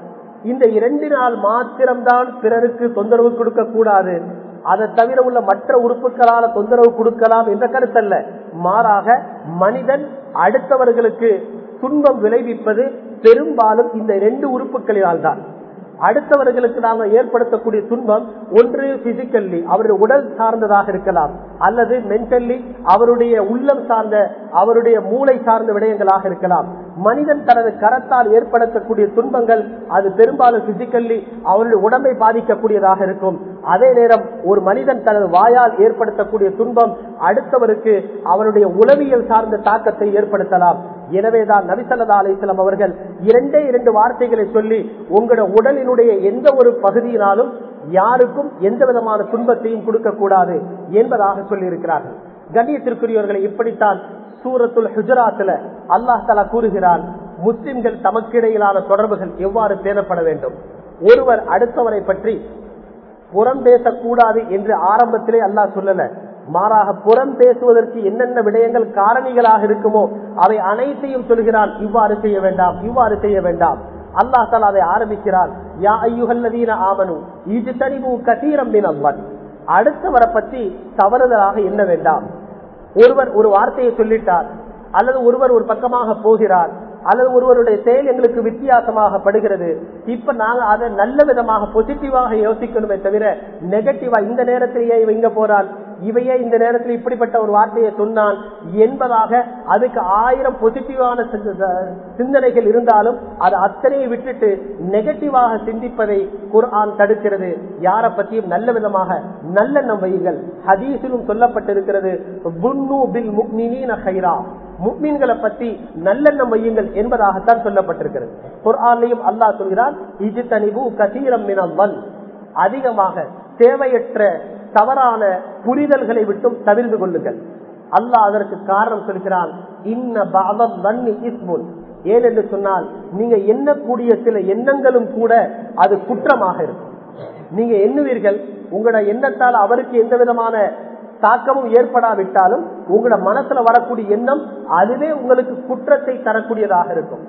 இந்த இரண்டு நாள் மாத்திரம்தான் பிறருக்கு தொந்தரவு கொடுக்க கூடாது அதை தவிர உள்ள மற்ற உறுப்புகளால தொந்தரவு கொடுக்கலாம் என்ற கருத்தல்ல. மாறாக மனிதன் அடுத்தவர்களுக்கு துன்பம் விளைவிப்பது பெரும்பாலும் இந்த ரெண்டு உறுப்புகளினால் தான் அடுத்தவர்களுக்கு நாங்கள் ஏற்படுத்தக்கூடிய துன்பம் ஒன்று பிசிக்கல்லி அவருடைய உடல் சார்ந்ததாக இருக்கலாம் அல்லது மென்டல்லி அவருடைய உள்ளம் சார்ந்த அவருடைய மூளை சார்ந்த விடயங்களாக இருக்கலாம். மனிதன் தனது கரத்தால் ஏற்படுத்தக்கூடிய துன்பங்கள் அது பெரும்பாலும் பிசிக்கல்லி அவருடைய உடம்பை பாதிக்கக்கூடியதாக இருக்கும். அதே நேரம் ஒரு மனிதன் தனது வாயால் ஏற்படுத்தக்கூடிய துன்பம் அடுத்தவருக்கு அவருடைய உளவியல் சார்ந்த தாக்கத்தை ஏற்படுத்தலாம். எனவேதான் நபிசல்லா அலிஸ்லாம் அவர்கள் இரண்டே இரண்டு வார்த்தைகளை சொல்லி உங்களோட உடலினுடைய எந்த ஒரு பகுதியினாலும் யாருக்கும் எந்த விதமான துன்பத்தையும் கொடுக்க கூடாது என்பதாக சொல்லி இருக்கிறார்கள் கண்ணியத்திற்குரியவர்களை இப்படித்தான் சூரத்துல் ஹுஜராத்துல அல்லாஹ் தலா கூறுகிறான் முஸ்லிம்கள் தமக்கிடையிலான தொடர்புகள் எவ்வாறு பேணப்பட வேண்டும்? ஒருவர் அடுத்தவரை பற்றி புறம் பேசக்கூடாது என்று ஆரம்பத்திலே அல்லாஹ் சொல்லல. மாறாக புறம் பேசுவதற்கு என்னென்ன விடயங்கள் காரணிகளாக இருக்குமோ அவை அனைத்தையும் சொல்கிறான். இவ்வாறு செய்ய வேண்டாம் இவ்வாறு செய்ய வேண்டாம். அல்லாஹ் தால் அதை ஆரம்பிக்கிறான். யா ஐயுகல்லதீன ஆமனு இது தனிவு கதீரம் அல்லான் அடுத்தவரை பற்றி தவறுதலாக என்ன வேண்டாம். ஒருவர் ஒரு வார்த்தையை சொல்லிட்டார் அல்லது ஒருவர் ஒரு பக்கமாக போகிறார் அல்லது ஒருவருடைய செயல் எங்களுக்கு வித்தியாசமாக படுகிறது. இப்ப நாங்க அதை நல்ல விதமாக பாசிட்டிவாக யோசிக்கணுமே தவிர நெகட்டிவா இந்த நேரத்திலேயே இவ இங்க போறான். இவையே இந்த நேரத்தில் இப்படிப்பட்ட ஒரு வார்த்தையை சொன்னான் என்பதாக அதுக்கு ஆயிரம் பொசிட்டிவான சிந்தனைகள் இருந்தாலும் அது அத்தனையை விட்டுட்டு நெகட்டிவாக சிந்திப்பதை குர்ஆன் தடுக்கிறது. யாரை பற்றியும் நல்ல விதமாக நல்லெண்ணம் வையுங்கள். ஹதீஸிலும் சொல்லப்பட்டிருக்கிறது முக்மீன்களை பத்தி நல்லெண்ணம் வையுங்கள் என்பதாகத்தான் சொல்லப்பட்டிருக்கிறது. குர்ஆன்லையும் அல்லாஹ் சொல்கிறான் இது கசீரம் மினவன் அதிகமாக தேவையற்ற தவறான புரிதல்களை விட்டும் தவிர்த்து கொள்ளுங்கள். அல்லாஹ் அதற்கு காரணம் சொல்கிறான் இன்ன பாவம் வன்னி இஸ்முன். ஏனென்று சொன்னால் நீங்க எண்ணக்கூடிய சில எண்ணங்களும் கூட அது குற்றமாக இருக்கும். நீங்க எண்ணுவீர்கள் உங்களோட எண்ணத்தால் அவருக்கு எந்த விதமான தாக்கமும் ஏற்படாவிட்டாலும் உங்களோட மனசுல வரக்கூடிய எண்ணம் அதுவே உங்களுக்கு குற்றத்தை தரக்கூடியதாக இருக்கும்.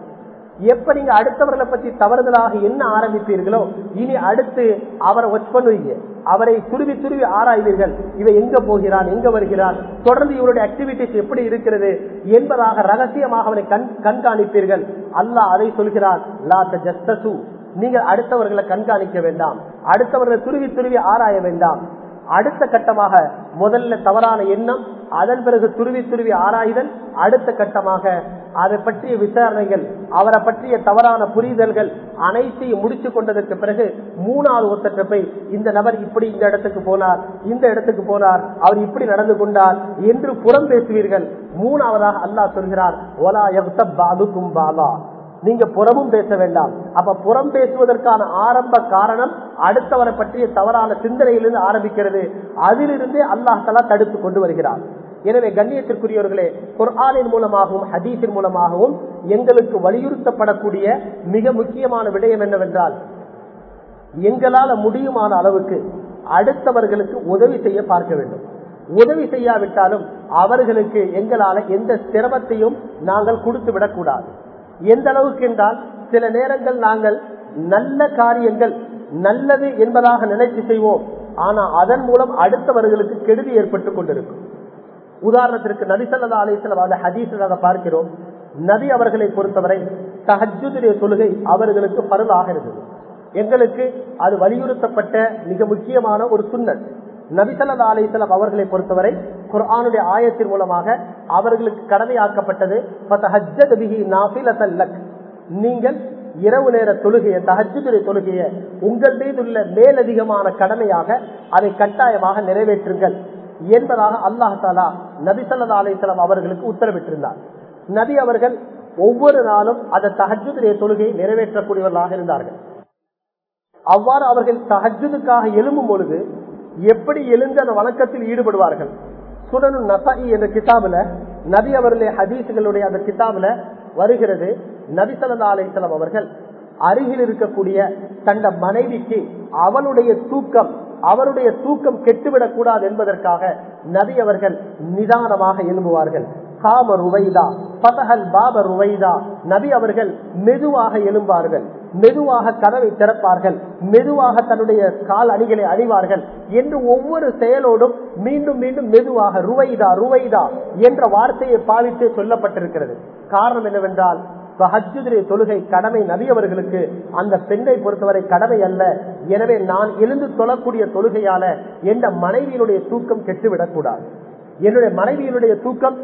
எப்ப நீங்க அடுத்தவர்களை பத்தி தவறுதலாக என்ன ஆரம்பிப்பீர்களோ இனி அடுத்து அவரை ஒச் பண்ணுவீங்க. அவரை துருவி துருவி ஆராய்வீர்கள். இவ எங்க போகிறான் எங்க வருகிறான் தொடர்ந்து இவருடைய ஆக்டிவிட்டிஸ் எப்படி இருக்கிறது என்பதாக ரகசியமாக அவனை கண் கண்காணிப்பீர்கள். அல்லாஹ் அதை சொல்கிறார் நீங்கள் அடுத்தவர்களை கண்காணிக்க வேண்டாம். அடுத்தவர்களை துருவி துருவி ஆராய வேண்டாம். அடுத்த கட்டமாக முதல்ல தவறான எண்ணம் அதன் பிறகு துருவி துருவி ஆராய்தல் அடுத்த கட்டமாக அதை பற்றிய விசாரணைகள் அவரை பற்றிய தவறான புரிதல்கள் அனைத்தையும் முடிச்சு கொண்டதற்கு பிறகு மூணாவது ஒருத்தற்ற போய் இந்த நபர் இப்படி இந்த இடத்துக்கு போனார் இந்த இடத்துக்கு போனார் அவர் இப்படி நடந்து கொண்டார் என்று புறம் பேசுவீர்கள். மூணாவதாக அல்லாஹ் சொல்கிறார் ஒலா பாதுக்கும் பாலா. நீங்க புறமும் பேச வேண்டாம். அப்ப புறம் பேசுவதற்கான ஆரம்ப காரணம் அடுத்தவரை பற்றிய தவறான சிந்தனையிலிருந்து ஆரம்பிக்கிறது. அதிலிருந்தே அல்லாஹலா தடுத்து கொண்டு வருகிறார். எனவே கண்ணியத்திற்குரியவர்களே குர்ஆனின் மூலமாகவும் ஹதீஸின் மூலமாகவும் எங்களுக்கு வலியுறுத்தப்படக்கூடிய மிக முக்கியமான விடயம் என்னவென்றால் எங்களால முடியுமான அளவுக்கு அடுத்தவர்களுக்கு உதவி செய்ய பார்க்க வேண்டும். உதவி செய்யாவிட்டாலும் அவர்களுக்கு எங்களால எந்த சிரமத்தையும் நாங்கள் கொடுத்து விடக்கூடாது எந்த அளவுக்கு என்றால் சில நேரங்கள் நாங்கள் நல்ல காரியங்கள் நல்லது என்பதாக நினைத்து செய்வோம். ஆனா அதன் மூலம் அடுத்தவர்களுக்கு கெடுதி ஏற்பட்டுக் கொண்டிருக்கும். உதாரணத்திற்கு நபி சல்லா அலிஸ்லாம் செலவாக ஹதீஸ் பார்க்கிறோம். நபி அவர்களை பொறுத்தவரை தஹஜுடைய தொழுகை அவர்களுக்கு பருளாக இருந்தது. எங்களுக்கு அது வலியுறுத்தப்பட்ட மிக முக்கியமான ஒரு சுண்ணத். நபிசல்லா அலிஸ்லாம் அவர்களை பொறுத்தவரை குர்ஆனுடைய ஆயத்தின் மூலமாக அவர்களுக்கு கடமையாக்கப்பட்டது நீங்கள் இரவு நேர தொழுகைய தஹஜுடைய தொழுகைய உங்கள் மீதுள்ள மேலதிகமான கடமையாக அதை கட்டாயமாக நிறைவேற்றுங்கள் என்பதாக அல்லாஹாலா நபிசல்லா அலிஸ்லாம் அவர்களுக்கு உத்தரவிட்டிருந்தார். நபி அவர்கள் ஒவ்வொரு நாளும் அந்த தஹஜுடைய தொழுகையை நிறைவேற்றக்கூடியவர்களாக இருந்தார்கள். அவ்வாறு அவர்கள் தஹஜுதுக்காக எழும்பும் பொழுது எப்படி எழுந்து அந்த வணக்கத்தில் ஈடுபடுவார்கள்? சுடனு நசாயி என்ற கிதாபுல நபி அவர்களே ஹதீசுகளுடைய அந்த கிதாபுல வருகிறது. நபி சல்லா அலிஸ்லாம் அவர்கள் அருகில் இருக்கக்கூடிய தந்த மனைவிக்கு அவளுடைய தூக்கம் அவருடைய தூக்கம் கெட்டுவிடக் கூடாது என்பதற்காக நபி அவர்கள் நிதானமாக எழும்புவார்கள். காம ருவைதா பதகல் பாப ருவைதா. நபி அவர்கள் மெதுவாக எழும்பார்கள் மெதுவாக கதவை திறப்பார்கள் மெதுவாக தன்னுடைய கால் அணிகளை அணிவார்கள் என்று ஒவ்வொரு செயலோடும் மீண்டும் மீண்டும் மெதுவாக ருவைதா ருவைதா என்ற வார்த்தையை பாவித்து சொல்லப்பட்டிருக்கிறது. காரணம் என்னவென்றால் ஹஜ்ஜுதிரை தொழுகை கடமை நபியவர்களுக்கு அந்த பெண்ணை பொறுத்தவரை கடமை அல்ல. எனவே நான் எழுந்து தொழக்கூடிய தொழுகையால எந்த மனைவியினுடைய தூக்கம் கெட்டுவிடக்கூடாது. என்னுடைய மனைவியினுடைய தூக்கம்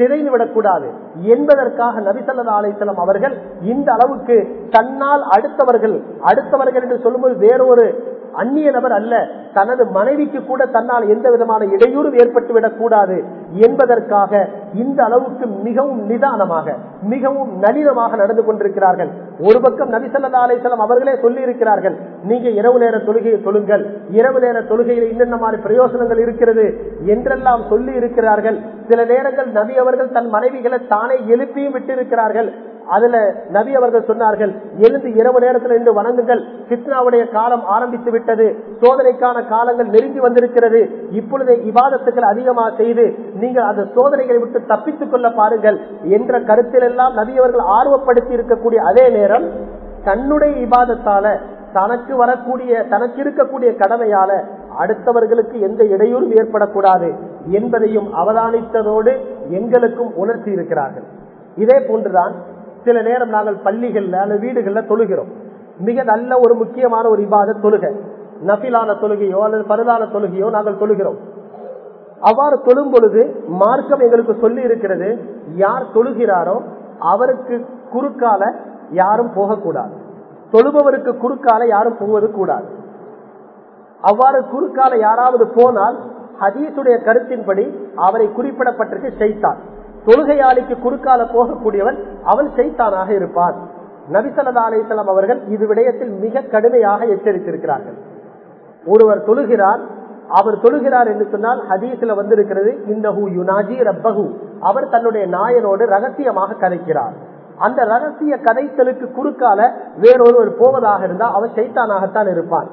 சிதைந்து விடக்கூடாது. என்பதற்காக நபிசல்லா அலிசல்லாம் அவர்கள் இந்த அளவுக்கு தன்னால் அடுத்தவர்கள் அடுத்தவர்கள் என்று சொல்லும்போது வேறொரு அந்நிய நபர் அல்ல. தனது மனைவிக்கு கூட தன்னால் எந்த விதமான இடையூறும் ஏற்பட்டு விடக்கூடாது என்பதற்காக இந்த அளவுக்கு மிகவும் நிதானமாக மிகவும் நளினமாக நடந்து கொண்டிருக்கிறார்கள். ஒரு பக்கம் நபிசல்லா அலிசல்லாம் அவர்களே சொல்லி இருக்கிறார்கள் நீங்க இரவு நேர தொழுகையை சொல்லுங்கள் இரவு நேர தொழுகையில் என்னென்ன மாதிரி பிரயோசனங்கள் இருக்கிறது? என்றெல்லாம் சொல்லி இருக்கிறார்கள் சில நேரங்கள் நபி அவர்கள் தன் மனைவிகளை தானே எழுப்பியும் விட்டு இருக்கிறார்கள் அதுல நபி அவர்கள் சொன்னார்கள் எழுந்து இரவு நேரத்தில் இருந்து வணங்குங்கள். கிருஷ்ணாவுடைய காலம் ஆரம்பித்து விட்டது. சோதனைக்கான காலங்கள் நெருங்கி வந்திருக்கிறது. இப்பொழுதே இவாதத்துக்கள் அதிகமாக செய்து நீங்கள் அந்த சோதனைகளை விட்டு தப்பித்துக் கொள்ள பாருங்கள் என்ற கருத்தில் எல்லாம் நபி அவர்கள் ஆர்வப்படுத்தி இருக்கக்கூடிய அதே நேரம் தன்னுடைய இபாதத்தால தனக்கு வரக்கூடிய தனக்கு இருக்கக்கூடிய கடமையால அடுத்தவர்களுக்கு எந்த இடையூறும் ஏற்படக்கூடாது என்பதையும் அவதானித்ததோடு எங்களுக்கும் உணர்த்தி இருக்கிறார்கள். இதே போன்றுதான் சில நேரம் நாங்கள் பள்ளிகள்ல அல்லது வீடுகள்ல தொழுகிறோம். மிக நல்ல ஒரு முக்கியமான ஒரு இபாத தொழுகை. நபிலான தொழுகையோ அல்லது பருதான தொழுகையோ நாங்கள் தொழுகிறோம். அவ்வாறு தொழும் பொழுது மார்க்கம் எங்களுக்கு சொல்லி இருக்கிறது யார் தொழுகிறாரோ அவருக்கு குறுக்கால யாரும் போகக்கூடாது. தொழுபவருக்கு குறுக்கால யாரும் போவது கூடாது. அவ்வாறு குறுக்கால யாராவது போனால் ஹதீசுடைய கருத்தின்படி அவரை குறிப்பிடப்பட்டிருக்கு செய்தான் தொழுகையாளிக்கு குறுக்கால போகக்கூடியவன் அவன் செய்தானாக இருப்பான். நபிசல்லா அலிசல்லாம் அவர்கள் இது விடயத்தில் மிக கடுமையாக எச்சரித்திருக்கிறார்கள். ஒருவர் தொழுகிறார் அவர் தொழுகிறார் என்று சொன்னால் ஹதீஸ்ல வந்திருக்கிறது இந்த ஹூ யுனாஜி ரப்பகு அவர் தன்னுடைய நாயனோடு ரகசியமாக கதைக்கிறார். அந்த ரகசிய கதைத்தலுக்கு குறுக்கால வேறொருவர் போவதாக இருந்தால் அவர் சைத்தானாகத்தான் இருப்பார்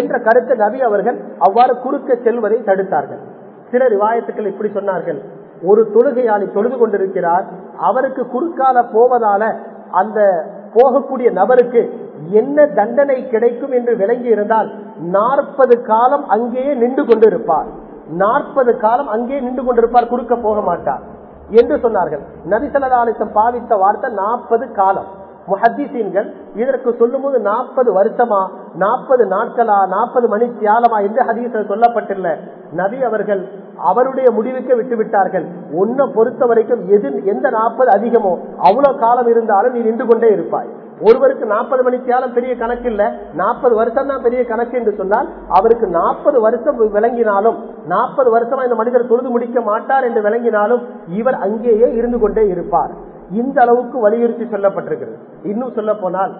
என்ற கருத்து நபி அவர்கள் அவ்வாறு குறுக்க செல்வதை தடுத்தார்கள். சில ரிவாயத்துக்கள் இப்படி சொன்னார்கள். ஒரு தொழுகையாளி தொழுது கொண்டிருக்கிறார். அவருக்கு குறுக்கால போவதால அந்த போகக்கூடிய நபருக்கு என்ன தண்டனை கிடைக்கும் என்று விளங்கி இருந்தால் நாற்பது காலம் அங்கேயே நின்று கொண்டிருப்பார். நாற்பது காலம் அங்கே நின்று கொண்டிருப்பார் குறுக்க போக மாட்டார் என்று சொன்னார்கள். நபிசல்லாலிசம் பாவித்த வார்த்தை நாற்பது காலம். முஹத்தீசீன்கள் இதற்கு சொல்லும் போது நாற்பது வருஷமா நாற்பது நாட்களா நாற்பது மணி தியாலமா என்று ஹதீஸில் சொல்லப்பட்டுள்ள நபி அவர்கள் அவருடைய முடிவுக்கு விட்டுவிட்டார்கள் உன்னை பொறுத்த வரைக்கும் எது எந்த நாற்பது அதிகமோ அவ்வளவு காலம் இருந்தாலும் நீ நின்று கொண்டே இருப்பாய். ஒருவருக்கு நாற்பது மணி தியாலம் பெரிய கணக்கு இல்ல நாற்பது வருஷம் தான் பெரிய கணக்கு என்று சொன்னால் அவருக்கு நாற்பது வருஷம் விளங்கினாலும் நாற்பது வருஷமா இந்த மனிதர் தொழுது முடிக்க மாட்டார் என்று விளங்கினாலும் இவர் அங்கேயே இருந்து கொண்டே இருப்பார். இந்த அளவுக்கு வலியுறுத்தி சொல்லப்பட்டிருக்கிறது. இன்னும் சொல்ல போனால்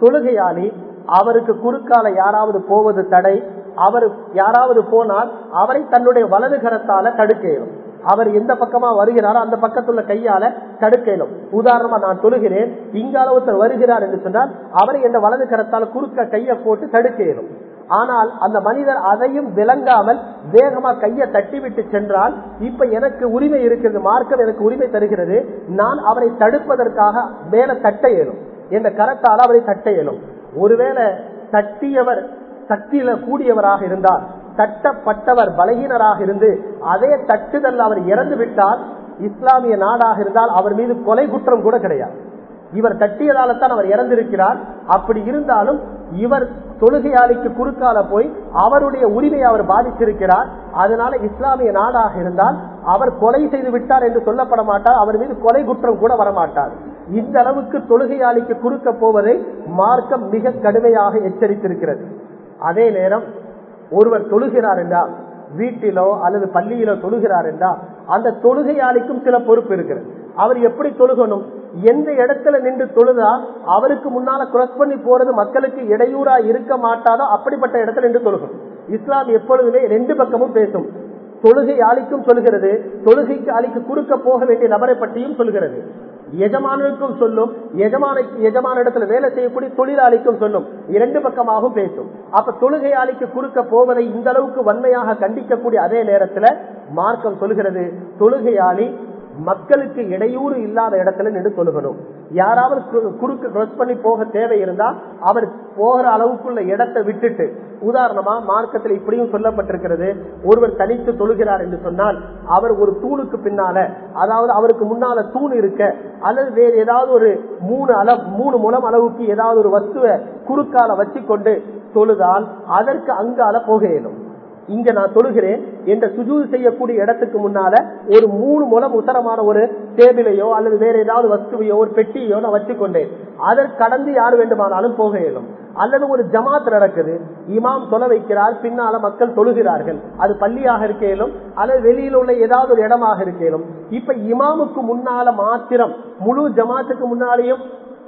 தொழுகையாளி அவருக்கு குறுக்கால யாராவது போவது தடை அவர் யாராவது போனால் அவரை தன்னுடைய வலது கரத்தால தடுக்க இயலும் அவர் எந்த பக்கமா வருகிறாரோ அந்த பக்கத்துள்ள கையால தடுக்க இயலும் உதாரணமா நான் சொல்லுகிறேன் இங்கால ஒருத்தர் வருகிறார் என்று சொன்னால் அவரை எந்த வலது கரத்தால குறுக்க கையை போட்டு தடுக்க இயலும் ஆனால் அந்த மனிதர் அதையும் விளங்காமல் வேகமா கையை தட்டிவிட்டு சென்றால் இப்ப எனக்கு உரிமை இருக்கிறது மார்க்கம் எனக்கு உரிமை தருகிறது நான் அவரை தடுப்பதற்காக மேல தட்ட இயலும் என்ற கரத்தால் அவரை தட்ட இயலும் ஒருவேளை தட்டியவர் சக்தியில கூடியவராக இருந்தார். தட்டப்பட்டவர் பலகீனராக இருந்து அதே தட்டுதல் அவர் இறந்து விட்டால் இஸ்லாமிய நாடாக இருந்தால் அவர் மீது கொலை குற்றம் கூட கிடையாது. இவர் தட்டியதால தான் அவர் இறந்திருக்கிறார். அப்படி இருந்தாலும் இவர் தொழுகையாளிக்கு குறுக்கால போய் அவருடைய உரிமையை அவர் பாதித்திருக்கிறார். அதனால இஸ்லாமிய நாடாக இருந்தால் அவர் கொலை செய்து விட்டார் என்று சொல்லப்பட மாட்டார். அவர் மீது கொலை குற்றம் கூட வரமாட்டார். இந்த அளவுக்கு தொழுகையாளிக்கு குறுக்க போவதை மார்க்கம் மிக கடுமையாக எச்சரித்திருக்கிறது. அதே நேரம் ஒருவர் தொழுகிறார் என்றால் வீட்டிலோ அல்லது பள்ளியிலோ தொழுகிறார் என்றால் அந்த தொழுகையாளிக்கும் சில பொறுப்பு இருக்கிறது. அவர் எப்படி தொழுகணும்? எந்த இடத்துல நின்று தொழுதா அவருக்கு முன்னால குரஸ் பண்ணி போறது மக்களுக்கு இடையூறா இருக்க மாட்டாதோ அப்படிப்பட்ட இடத்துல நின்று தொழுகணும். இஸ்லாம் எப்பொழுதுமே ரெண்டு பக்கமும் பேசும். தொழுகை ஆளிக்கும் சொல்கிறது தொழுகைக்கு ஆளிக்கு குறுக்க போக வேண்டிய நபரை பற்றியும் சொல்கிறது. எஜமானருக்கும் சொல்லும் எஜமான எஜமான இடத்துல வேலை செய்யக்கூடிய தொழிலாளிக்கும் சொல்லும். இரண்டு பக்கமாகவும் பேசும். அப்ப தொழுகையாளிக்கு குறுக்க போவதை இந்த அளவுக்கு வன்மையாக கண்டிக்கக்கூடிய அதே நேரத்துல மார்க்கம் சொல்கிறது தொழுகையாளி மக்களுக்கு இடையூறு இல்லாத இடத்துல நின்று தொழுகணும் யாராவது குறுக்கு கிரஸ் பண்ணி போக தேவை இருந்தா அவர் போகிற அளவுக்குள்ள இடத்தை விட்டுட்டு உதாரணமா மார்க்கத்தில் இப்படியும் சொல்லப்பட்டிருக்கிறது ஒருவர் தனித்து தொழுகிறார் என்று சொன்னால் அவர் ஒரு தூணுக்கு பின்னால அதாவது அவருக்கு முன்னால தூண் இருக்க அல்லது வேறு ஏதாவது ஒரு மூணு அளவு மூணு முலம் அளவுக்கு ஏதாவது ஒரு வஸ்துவை குறுக்கால வச்சுக்கொண்டு தொழுதால் அதற்கு அங்கால போக இயலும். இங்க நான் தொழுகிறேன் என்ற சுஜூது செய்யக்கூடிய இடத்துக்கு முன்னால ஒரு மூணு முலம் உத்தரமான ஒரு டேபிளையோ அல்லது வேற ஏதாவது வஸ்துவையோ ஒரு பெட்டியோ நான் வச்சுக்கொண்டேன். அதற்கு கடந்து யார் வேண்டுமானாலும் போக இயலும். அல்லது ஒரு ஜமாத் நடக்குது இமாம் தொலை வைக்கிறார் பின்னால மக்கள் தொழுகிறார்கள். அது பள்ளியாக இருக்கேலும் அல்லது வெளியில் உள்ள ஏதாவது ஒரு இடமாக இருக்கேலும் இப்ப இமாமுக்கு முன்னால மாத்திரம் முழு ஜமாத்துக்கு முன்னாலேயும்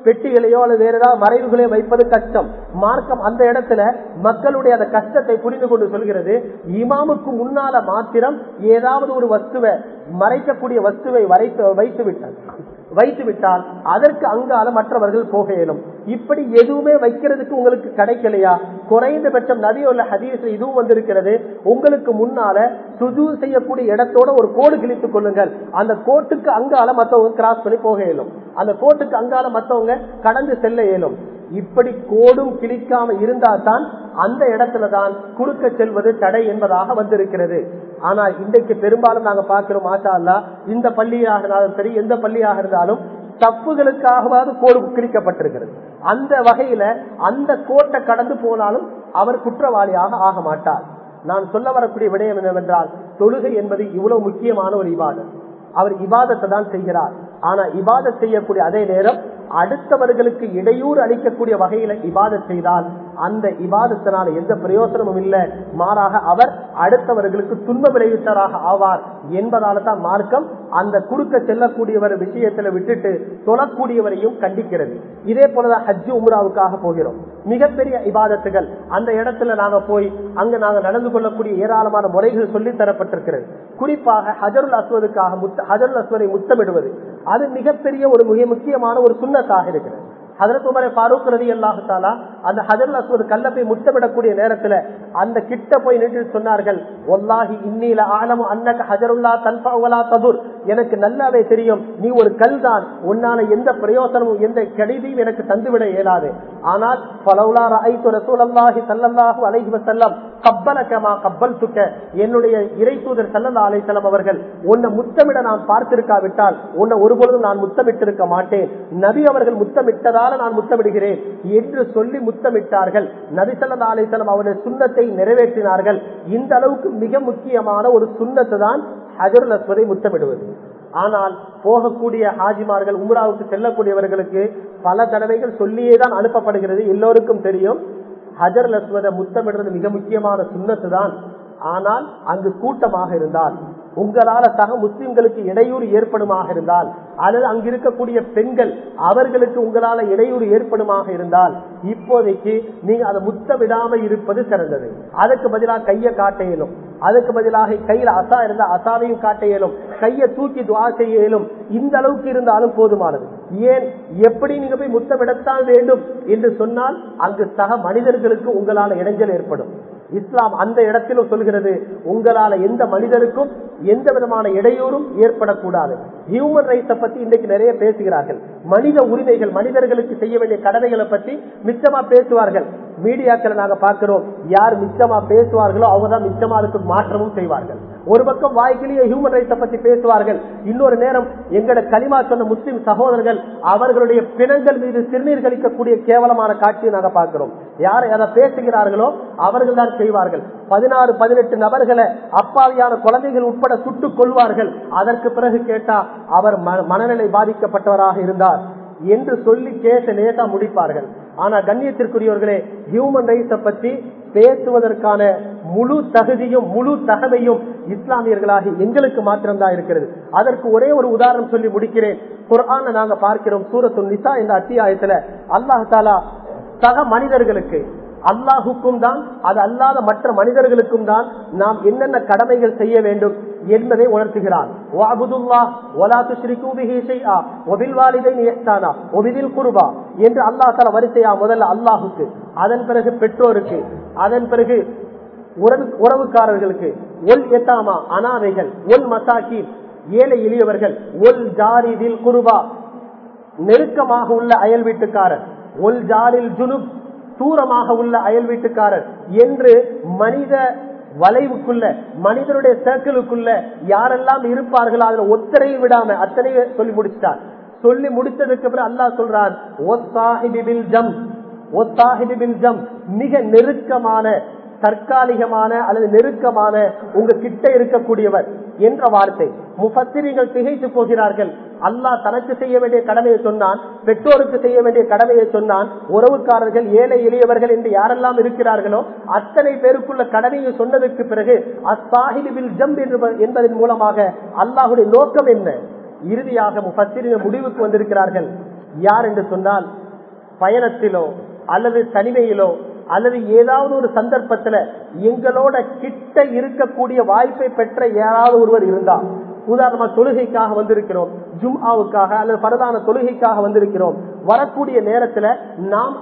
பெட்டிகளையோ அல்லது வேற ஏதாவது வரைவுகளையோ வைப்பது கஷ்டம். மார்க்கம் அந்த இடத்துல மக்களுடைய அந்த கஷ்டத்தை புரிந்து கொண்டு சொல்கிறது இமாமுக்கு முன்னால மாத்திரம் ஏதாவது ஒரு வஸ்துவை மறைக்கக்கூடிய வஸ்துவை வரைத்து வைத்து விட்டார் வைத்து விட்டால் அதற்கு அங்கால மற்றவர்கள் போக இயலும். இப்படி எதுவுமே வைக்கிறதுக்கு உங்களுக்கு கிடைக்கலையா? குறைந்தபட்சம் நதியுள்ள ஹதீஸ் இதுவும் வந்திருக்கிறது. உங்களுக்கு முன்னால சுஜு செய்யக்கூடிய இடத்தோட ஒரு கோடு கிழித்துக் கொள்ளுங்கள். அந்த கோட்டுக்கு அங்கால மத்தவங்க கிராஸ் பண்ணி போக இயலும். அந்த கோட்டுக்கு அங்கால மத்தவங்க கடந்து செல்ல இயலும். இப்படி கோடும் கிழிக்காம இருந்தா தான் அந்த இடத்துல தான் குறுக்க செல்வது தடை என்பதாக வந்திருக்கிறது. ஆனால் இன்றைக்கு பெரும்பாலும் நாங்க பார்க்கிறோம் மாஷா அல்லா இந்த பள்ளியாக இருந்தாலும் சரி எந்த பள்ளியாக இருந்தாலும் தப்புகளுக்காகவாது கோடு கிழிக்கப்பட்டிருக்கிறது. அந்த வகையில அந்த கோட்டை கடந்து போனாலும் அவர் குற்றவாளியாக ஆக மாட்டார். நான் சொல்ல வரக்கூடிய விடயம் என்னவென்றால் தொழுகை என்பது இவ்வளவு முக்கியமான ஒரு இபாதம் அவர் இபாதத்தை தான் செய்கிறார். ஆனா இபாதத் செய்யக்கூடிய அதே நேரம் அடுத்தவர்களுக்கு இடையூறு அளிக்கக்கூடிய வகையில இபாதத் செய்தால் அந்த இபாதத்தினால எந்த பிரயோசனமும் இல்லை. மாறாக அவர் அடுத்தவர்களுக்கு துன்ப விளைவித்தராக ஆவார் என்பதால தான் மார்க்கம் அந்த குறுக்க செல்லக்கூடியவர் விஷயத்துல விட்டுட்டு தொழக்கூடியவரையும் கண்டிக்கிறது. இதே போலதான் ஹஜ்ஜு உம்ராவுக்காக போகிறோம். மிகப்பெரிய இபாதத்துகள். அந்த இடத்துல நாங்க போய் அங்க நாங்க நடந்து கொள்ளக்கூடிய ஏராளமான முறைகள் சொல்லி தரப்பட்டிருக்கிறது குறிப்பாக ஹஜருல் அஸ்வதுக்காக முத்த ஹஜருல் அஸ்வரை முத்தமிடுவது. அது மிகப்பெரிய ஒரு மிக முக்கியமான ஒரு சுண்ணத்தாக இருக்கிறது. ஹதரத் உமரை பாரூக் ரதி அல்லாஹாலா அந்த ஹஜருல் அஸ்வத் கல்ல போய் முத்தமிடக்கூடிய நேரத்துல அந்த கிட்ட போய் நின்று சொன்னார்கள் ஒல்லாஹி இன்னில ஆலமு அன்னக ஹஜருல்லா தன்பாவலா தபுர் எனக்கு நல்லாவே தெரியும் நீ ஒரு கல் தான் உன்னால எந்த பிரயோசனமும் எந்த கடிதையும் எனக்கு தந்துவிட இயலாது. ஆனால் பலவுலா ரஐத்து ரசூலல்லாஹி சல்லல்லாஹு அலைஹி வஸல்லம் கப்பலக்கமா கப்பல் துக்க என்னுடைய இறை தூதர் சல்லல்லா அலைஹிஸ்ஸலாம் அவர்கள் உன்னை முத்தமிட நான் பார்த்திருக்காவிட்டால் உன்னை ஒருபொழுதும் நான் முத்தமிட்டிருக்க மாட்டேன். நபி அவர்கள் முத்தமிட்டதா உங்களால நான் முத்தமிடுகிறேன் என்று சொல்லி முத்தமிட்டார்கள். நபிசல்லா அலிசல்லாம் அவருடைய சுண்ணத்தை நிறைவேற்றினார்கள். இந்த அளவுக்கு மிக முக்கியமான ஒரு சுண்ணத்தை தான் ஹஜருல் அஸ்வதை முத்தமிடுவது. ஆனால் போகக்கூடிய ஹாஜிமார்கள் உம்ராவுக்கு செல்லக்கூடியவர்களுக்கு பல தடவைகள் சொல்லியே தான் அனுப்பப்படுகிறது. எல்லோருக்கும் தெரியும் ஹஜர் லஸ்வத முத்தமிடுறது மிக முக்கியமான சுண்ணத்து தான் ஆனால் அங்கு கூட்டமாக இருந்தால் உங்களால சக முஸ்லிம்களுக்கு இடையூறு ஏற்படுமாக இருந்தால் அல்லது அங்கு இருக்கக்கூடிய பெண்கள் அவர்களுக்கு உங்களால இடையூறு ஏற்படுமாக இருந்தால் இப்போதைக்கு நீங்க அதை முத்தமிடாம இருப்பது சிறந்தது. அதுக்கு பதிலாக கையை காட்ட இயலும். அதுக்கு பதிலாக கையில அசா இருந்தா அசாவையும் காட்ட இயலும். கையை தூக்கி துவா செய்ய இயலும். இந்த அளவுக்கு இருந்தாலும் போதுமானது. ஏன்? எப்படி நீங்க போய் முத்தமிடத்தான் வேண்டும் என்று சொன்னால் அங்கு சக மனிதர்களுக்கு உங்களால இடைஞ்சல் ஏற்படும். இஸ்லாம் அந்த இடத்திலும் சொல்கிறது உங்களால எந்த மனிதருக்கும் எந்த விதமான இடையூறும் ஏற்படக்கூடாது. ஹியூமன் ரைட்ஸை பத்தி இன்னைக்கு நிறைய பேசுகிறார்கள். மனித உரிமைகள் மனிதர்களுக்கு செய்ய வேண்டிய கடமைகளை பற்றி மிச்சமா பேசுவார்கள். மீடியாக்களை நாங்க பார்க்கிறோம். யார் மிச்சமா பேசுவார்களோ அவங்க தான் மிச்சமா அதுக்கு மாற்றமும் செய்வார்கள். ஒரு பக்கம் வாய்க்கிலேயே ஹியூமன் ரைட்ஸை பத்தி பேசுவார்கள். இன்னொரு நேரம் எங்கட களிமா சொன்ன முஸ்லிம் சகோதரர்கள் அவர்களுடைய பிணங்கள் மீது சிறுநீர் கழிக்கக்கூடிய கேவலமான காட்சியை நாங்க பார்க்கிறோம். யார் அதை பேசுகிறார்களோ அவர்கள் தான் செய்வார்கள். பதினாறு பதினெட்டு நபர்களை அப்பாவியான குழந்தைகள் உட்பட சுட்டுக் கொள்வார்கள் அதற்கு பிறகு கேட்டா அவர் மனநிலை பாதிக்கப்பட்டவராக இருந்தார். என்று சொல்லி கேச லேசா முடிப்பார்கள். ஆனா கண்ணியத்திற்குரியவர்களே ஹியூமன் ரைட்ஸை பற்றி பேசுவதற்கான முழு தகுதியும் முழு தகவையும் இஸ்லாமியர்களாகி எங்களுக்கு மாத்திரம்தான் இருக்கிறது. அதற்கு ஒரே ஒரு உதாரணம் சொல்லி முடிக்கிறேன். குரான நாங்க பார்க்கிறோம் சூரத்து நிசா இந்த அத்தியாயத்துல அல்லாஹாலா சக மனிதர்களுக்கு அல்லாஹுக்கும் தான் அது அல்லாத மற்ற மனிதர்களுக்கும் தான் நாம் என்னென்ன கடமைகள் செய்ய வேண்டும் என்பதை உணர்த்துகிறான் என்று அல்லா தலா வரிசையா முதல்ல அல்லாஹுக்கு அதன் பிறகு பெற்றோருக்கு அதன் பிறகு உறவுக்காரர்களுக்கு ஒல் எத்தாமா அனாதைகள் ஒல் மசாக்கி ஏழை எளியவர்கள் ஒல் ஜாரிதில் குருபா நெருக்கமாக உள்ள அயல் வீட்டுக்காரர் ஒல் ஜாரில் ஜுனுப் தூரமாக உள்ள அயல் வீட்டுக்காரர் என்று மனித வளைவுக்குள்ள மனிதனுடைய சர்க்கிளுக்குள்ள யாரெல்லாம் இருப்பார்களோ அதுல ஒத்தரையும் விடாம அத்தனையை சொல்லி முடிச்சிட்டார். சொல்லி முடித்ததுக்கு அப்புறம் அல்லாஹ் சொல்றான் மிக நெருக்கமான தற்காலிகமான அல்லது நெருக்கமான உங்க கிட்ட இருக்கக்கூடியவர். என்ற வார்த்தை. முஃபத்திரிகள் திகைத்து போகிறார்கள். அல்லாஹ் தனக்கு செய்ய வேண்டிய கடமையை சொன்னான் பெற்றோருக்கு செய்ய வேண்டிய கடமையை சொன்னான் உறவுக்காரர்கள் ஏழை எளியவர்கள் என்று யாரெல்லாம் இருக்கிறார்களோ அத்தனை பேருக்குள்ள கடமையை சொன்னதுக்கு பிறகு அஸ்தாஹிபில் ஜம் என்பதன் மூலமாக அல்லாஹுடைய நோக்கம் என்ன? இறுதியாக முஃபத்திரிகள் முடிவுக்கு வந்திருக்கிறார்கள். யார் என்று சொன்னால் பயணத்திலோ அல்லது தனிமையிலோ அல்லது ஏதாவது ஒரு சந்தர்ப்பத்துல எங்களோட கிட்ட இருக்கக்கூடிய வாய்ப்பை பெற்ற யாராவது ஒருவர் இருந்தா உதாரணமா தொழுகைக்காக வந்திருக்கிறோம் ஜும்ஆவுக்காக அல்லது பரதான தொழுகைக்காக வந்திருக்கிறோம் வரக்கூடிய நேரத்துல நாம்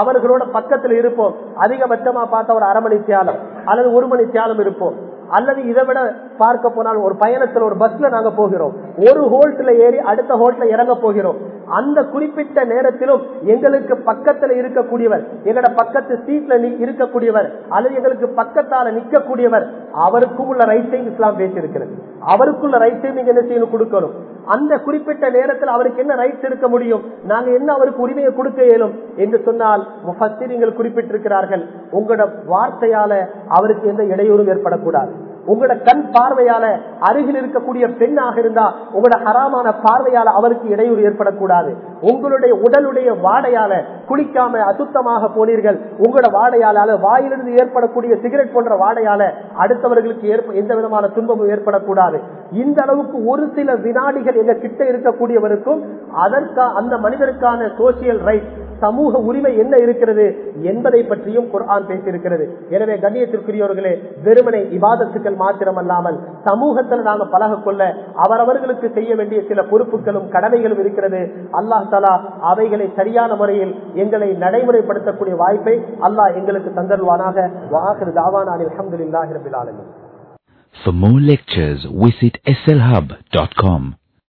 அவர்களோட பக்கத்துல இருப்போம் அதிகபட்சமா பார்த்தா ஒரு அரை மணி தியாலம் அல்லது ஒரு மணி தியாலம் இருப்போம். அல்லது இதை விட பார்க்க போனால் ஒரு பயணத்துல ஒரு பஸ்ல நாங்க போகிறோம். ஒரு ஹோல்ட்ல ஏறி அடுத்த ஹோல்ட்ல இறங்க போகிறோம். அந்த குறிப்பிட்ட நேரத்திலும் எங்களுக்கு பக்கத்துல இருக்கக்கூடியவர் எங்களோட பக்கத்து சீட்ல இருக்கக்கூடியவர் அல்லது எங்களுக்கு பக்கத்தால நிற்கக்கூடியவர் அவருக்கும் உள்ள ரைட்டையும் இஸ்லாம் பேசியிருக்கிறது. அவருக்குள்ள ரைட்டையும் நீங்க என்ன செய்யணும்? கொடுக்கணும். அந்த குறிப்பிட்ட நேரத்தில் அவருக்கு என்ன ரைட்ஸ் இருக்க முடியும்? நாங்க என்ன அவருக்கு உரிமையை கொடுக்க இயலும்? என்று சொன்னால் முஃபஸ்ஸிரீன்கள் குறிப்பிட்டிருக்கிறார்கள். உங்களோட வார்த்தையால அவருக்கு எந்த இடையூறும் ஏற்படக்கூடாது. உங்களோட கண் பார்வையால அருகில் இருக்கக்கூடிய பெண்ணாக இருந்தா உங்களோட ஹராமான பார்வையால அவருக்கு இடையூறு ஏற்படக்கூடாது. உங்களுடைய உடலுடைய வாடையால குளிக்காம அசுத்தமாக போனீர்கள் உங்களோட வாடையால வாயிலிருந்து ஏற்படக்கூடிய சிகரெட் போன்ற வாடையால அடுத்தவர்களுக்கு ஏற்ப எந்த விதமான துன்பமும் ஏற்படக்கூடாது. இந்த அளவுக்கு ஒரு சில வினாடிகள் எங்க கிட்ட இருக்கக்கூடியவருக்கும் அதற்கா அந்த மனிதருக்கான சோசியல் ரைட் சமூக உரிமை என்ன இருக்கிறது என்பதை பற்றியும் குர்ஆன் பேசியிருக்கிறது. எனவே கண்ணியத்திற்குரியவர்களே வெறுமனை இபாதத்துக்கள் மாத்திரமல்லாமல் சமூகத்தில் நாங்கள் பழக கொள்ள அவரவர்களுக்கு செய்ய வேண்டிய சில பொறுப்புகளும் கடமைகளும் இருக்கிறது. அல்லாஹ் தலா அவைகளை சரியான முறையில் எங்களை நடைமுறைப்படுத்தக்கூடிய வாய்ப்பை அல்லாஹ் எங்களுக்கு தந்தருவானாக வாஹிர் தாவான் அலமதுல்லாஹி ரபில் ஆலமீன். For more lectures, visit slhub.com.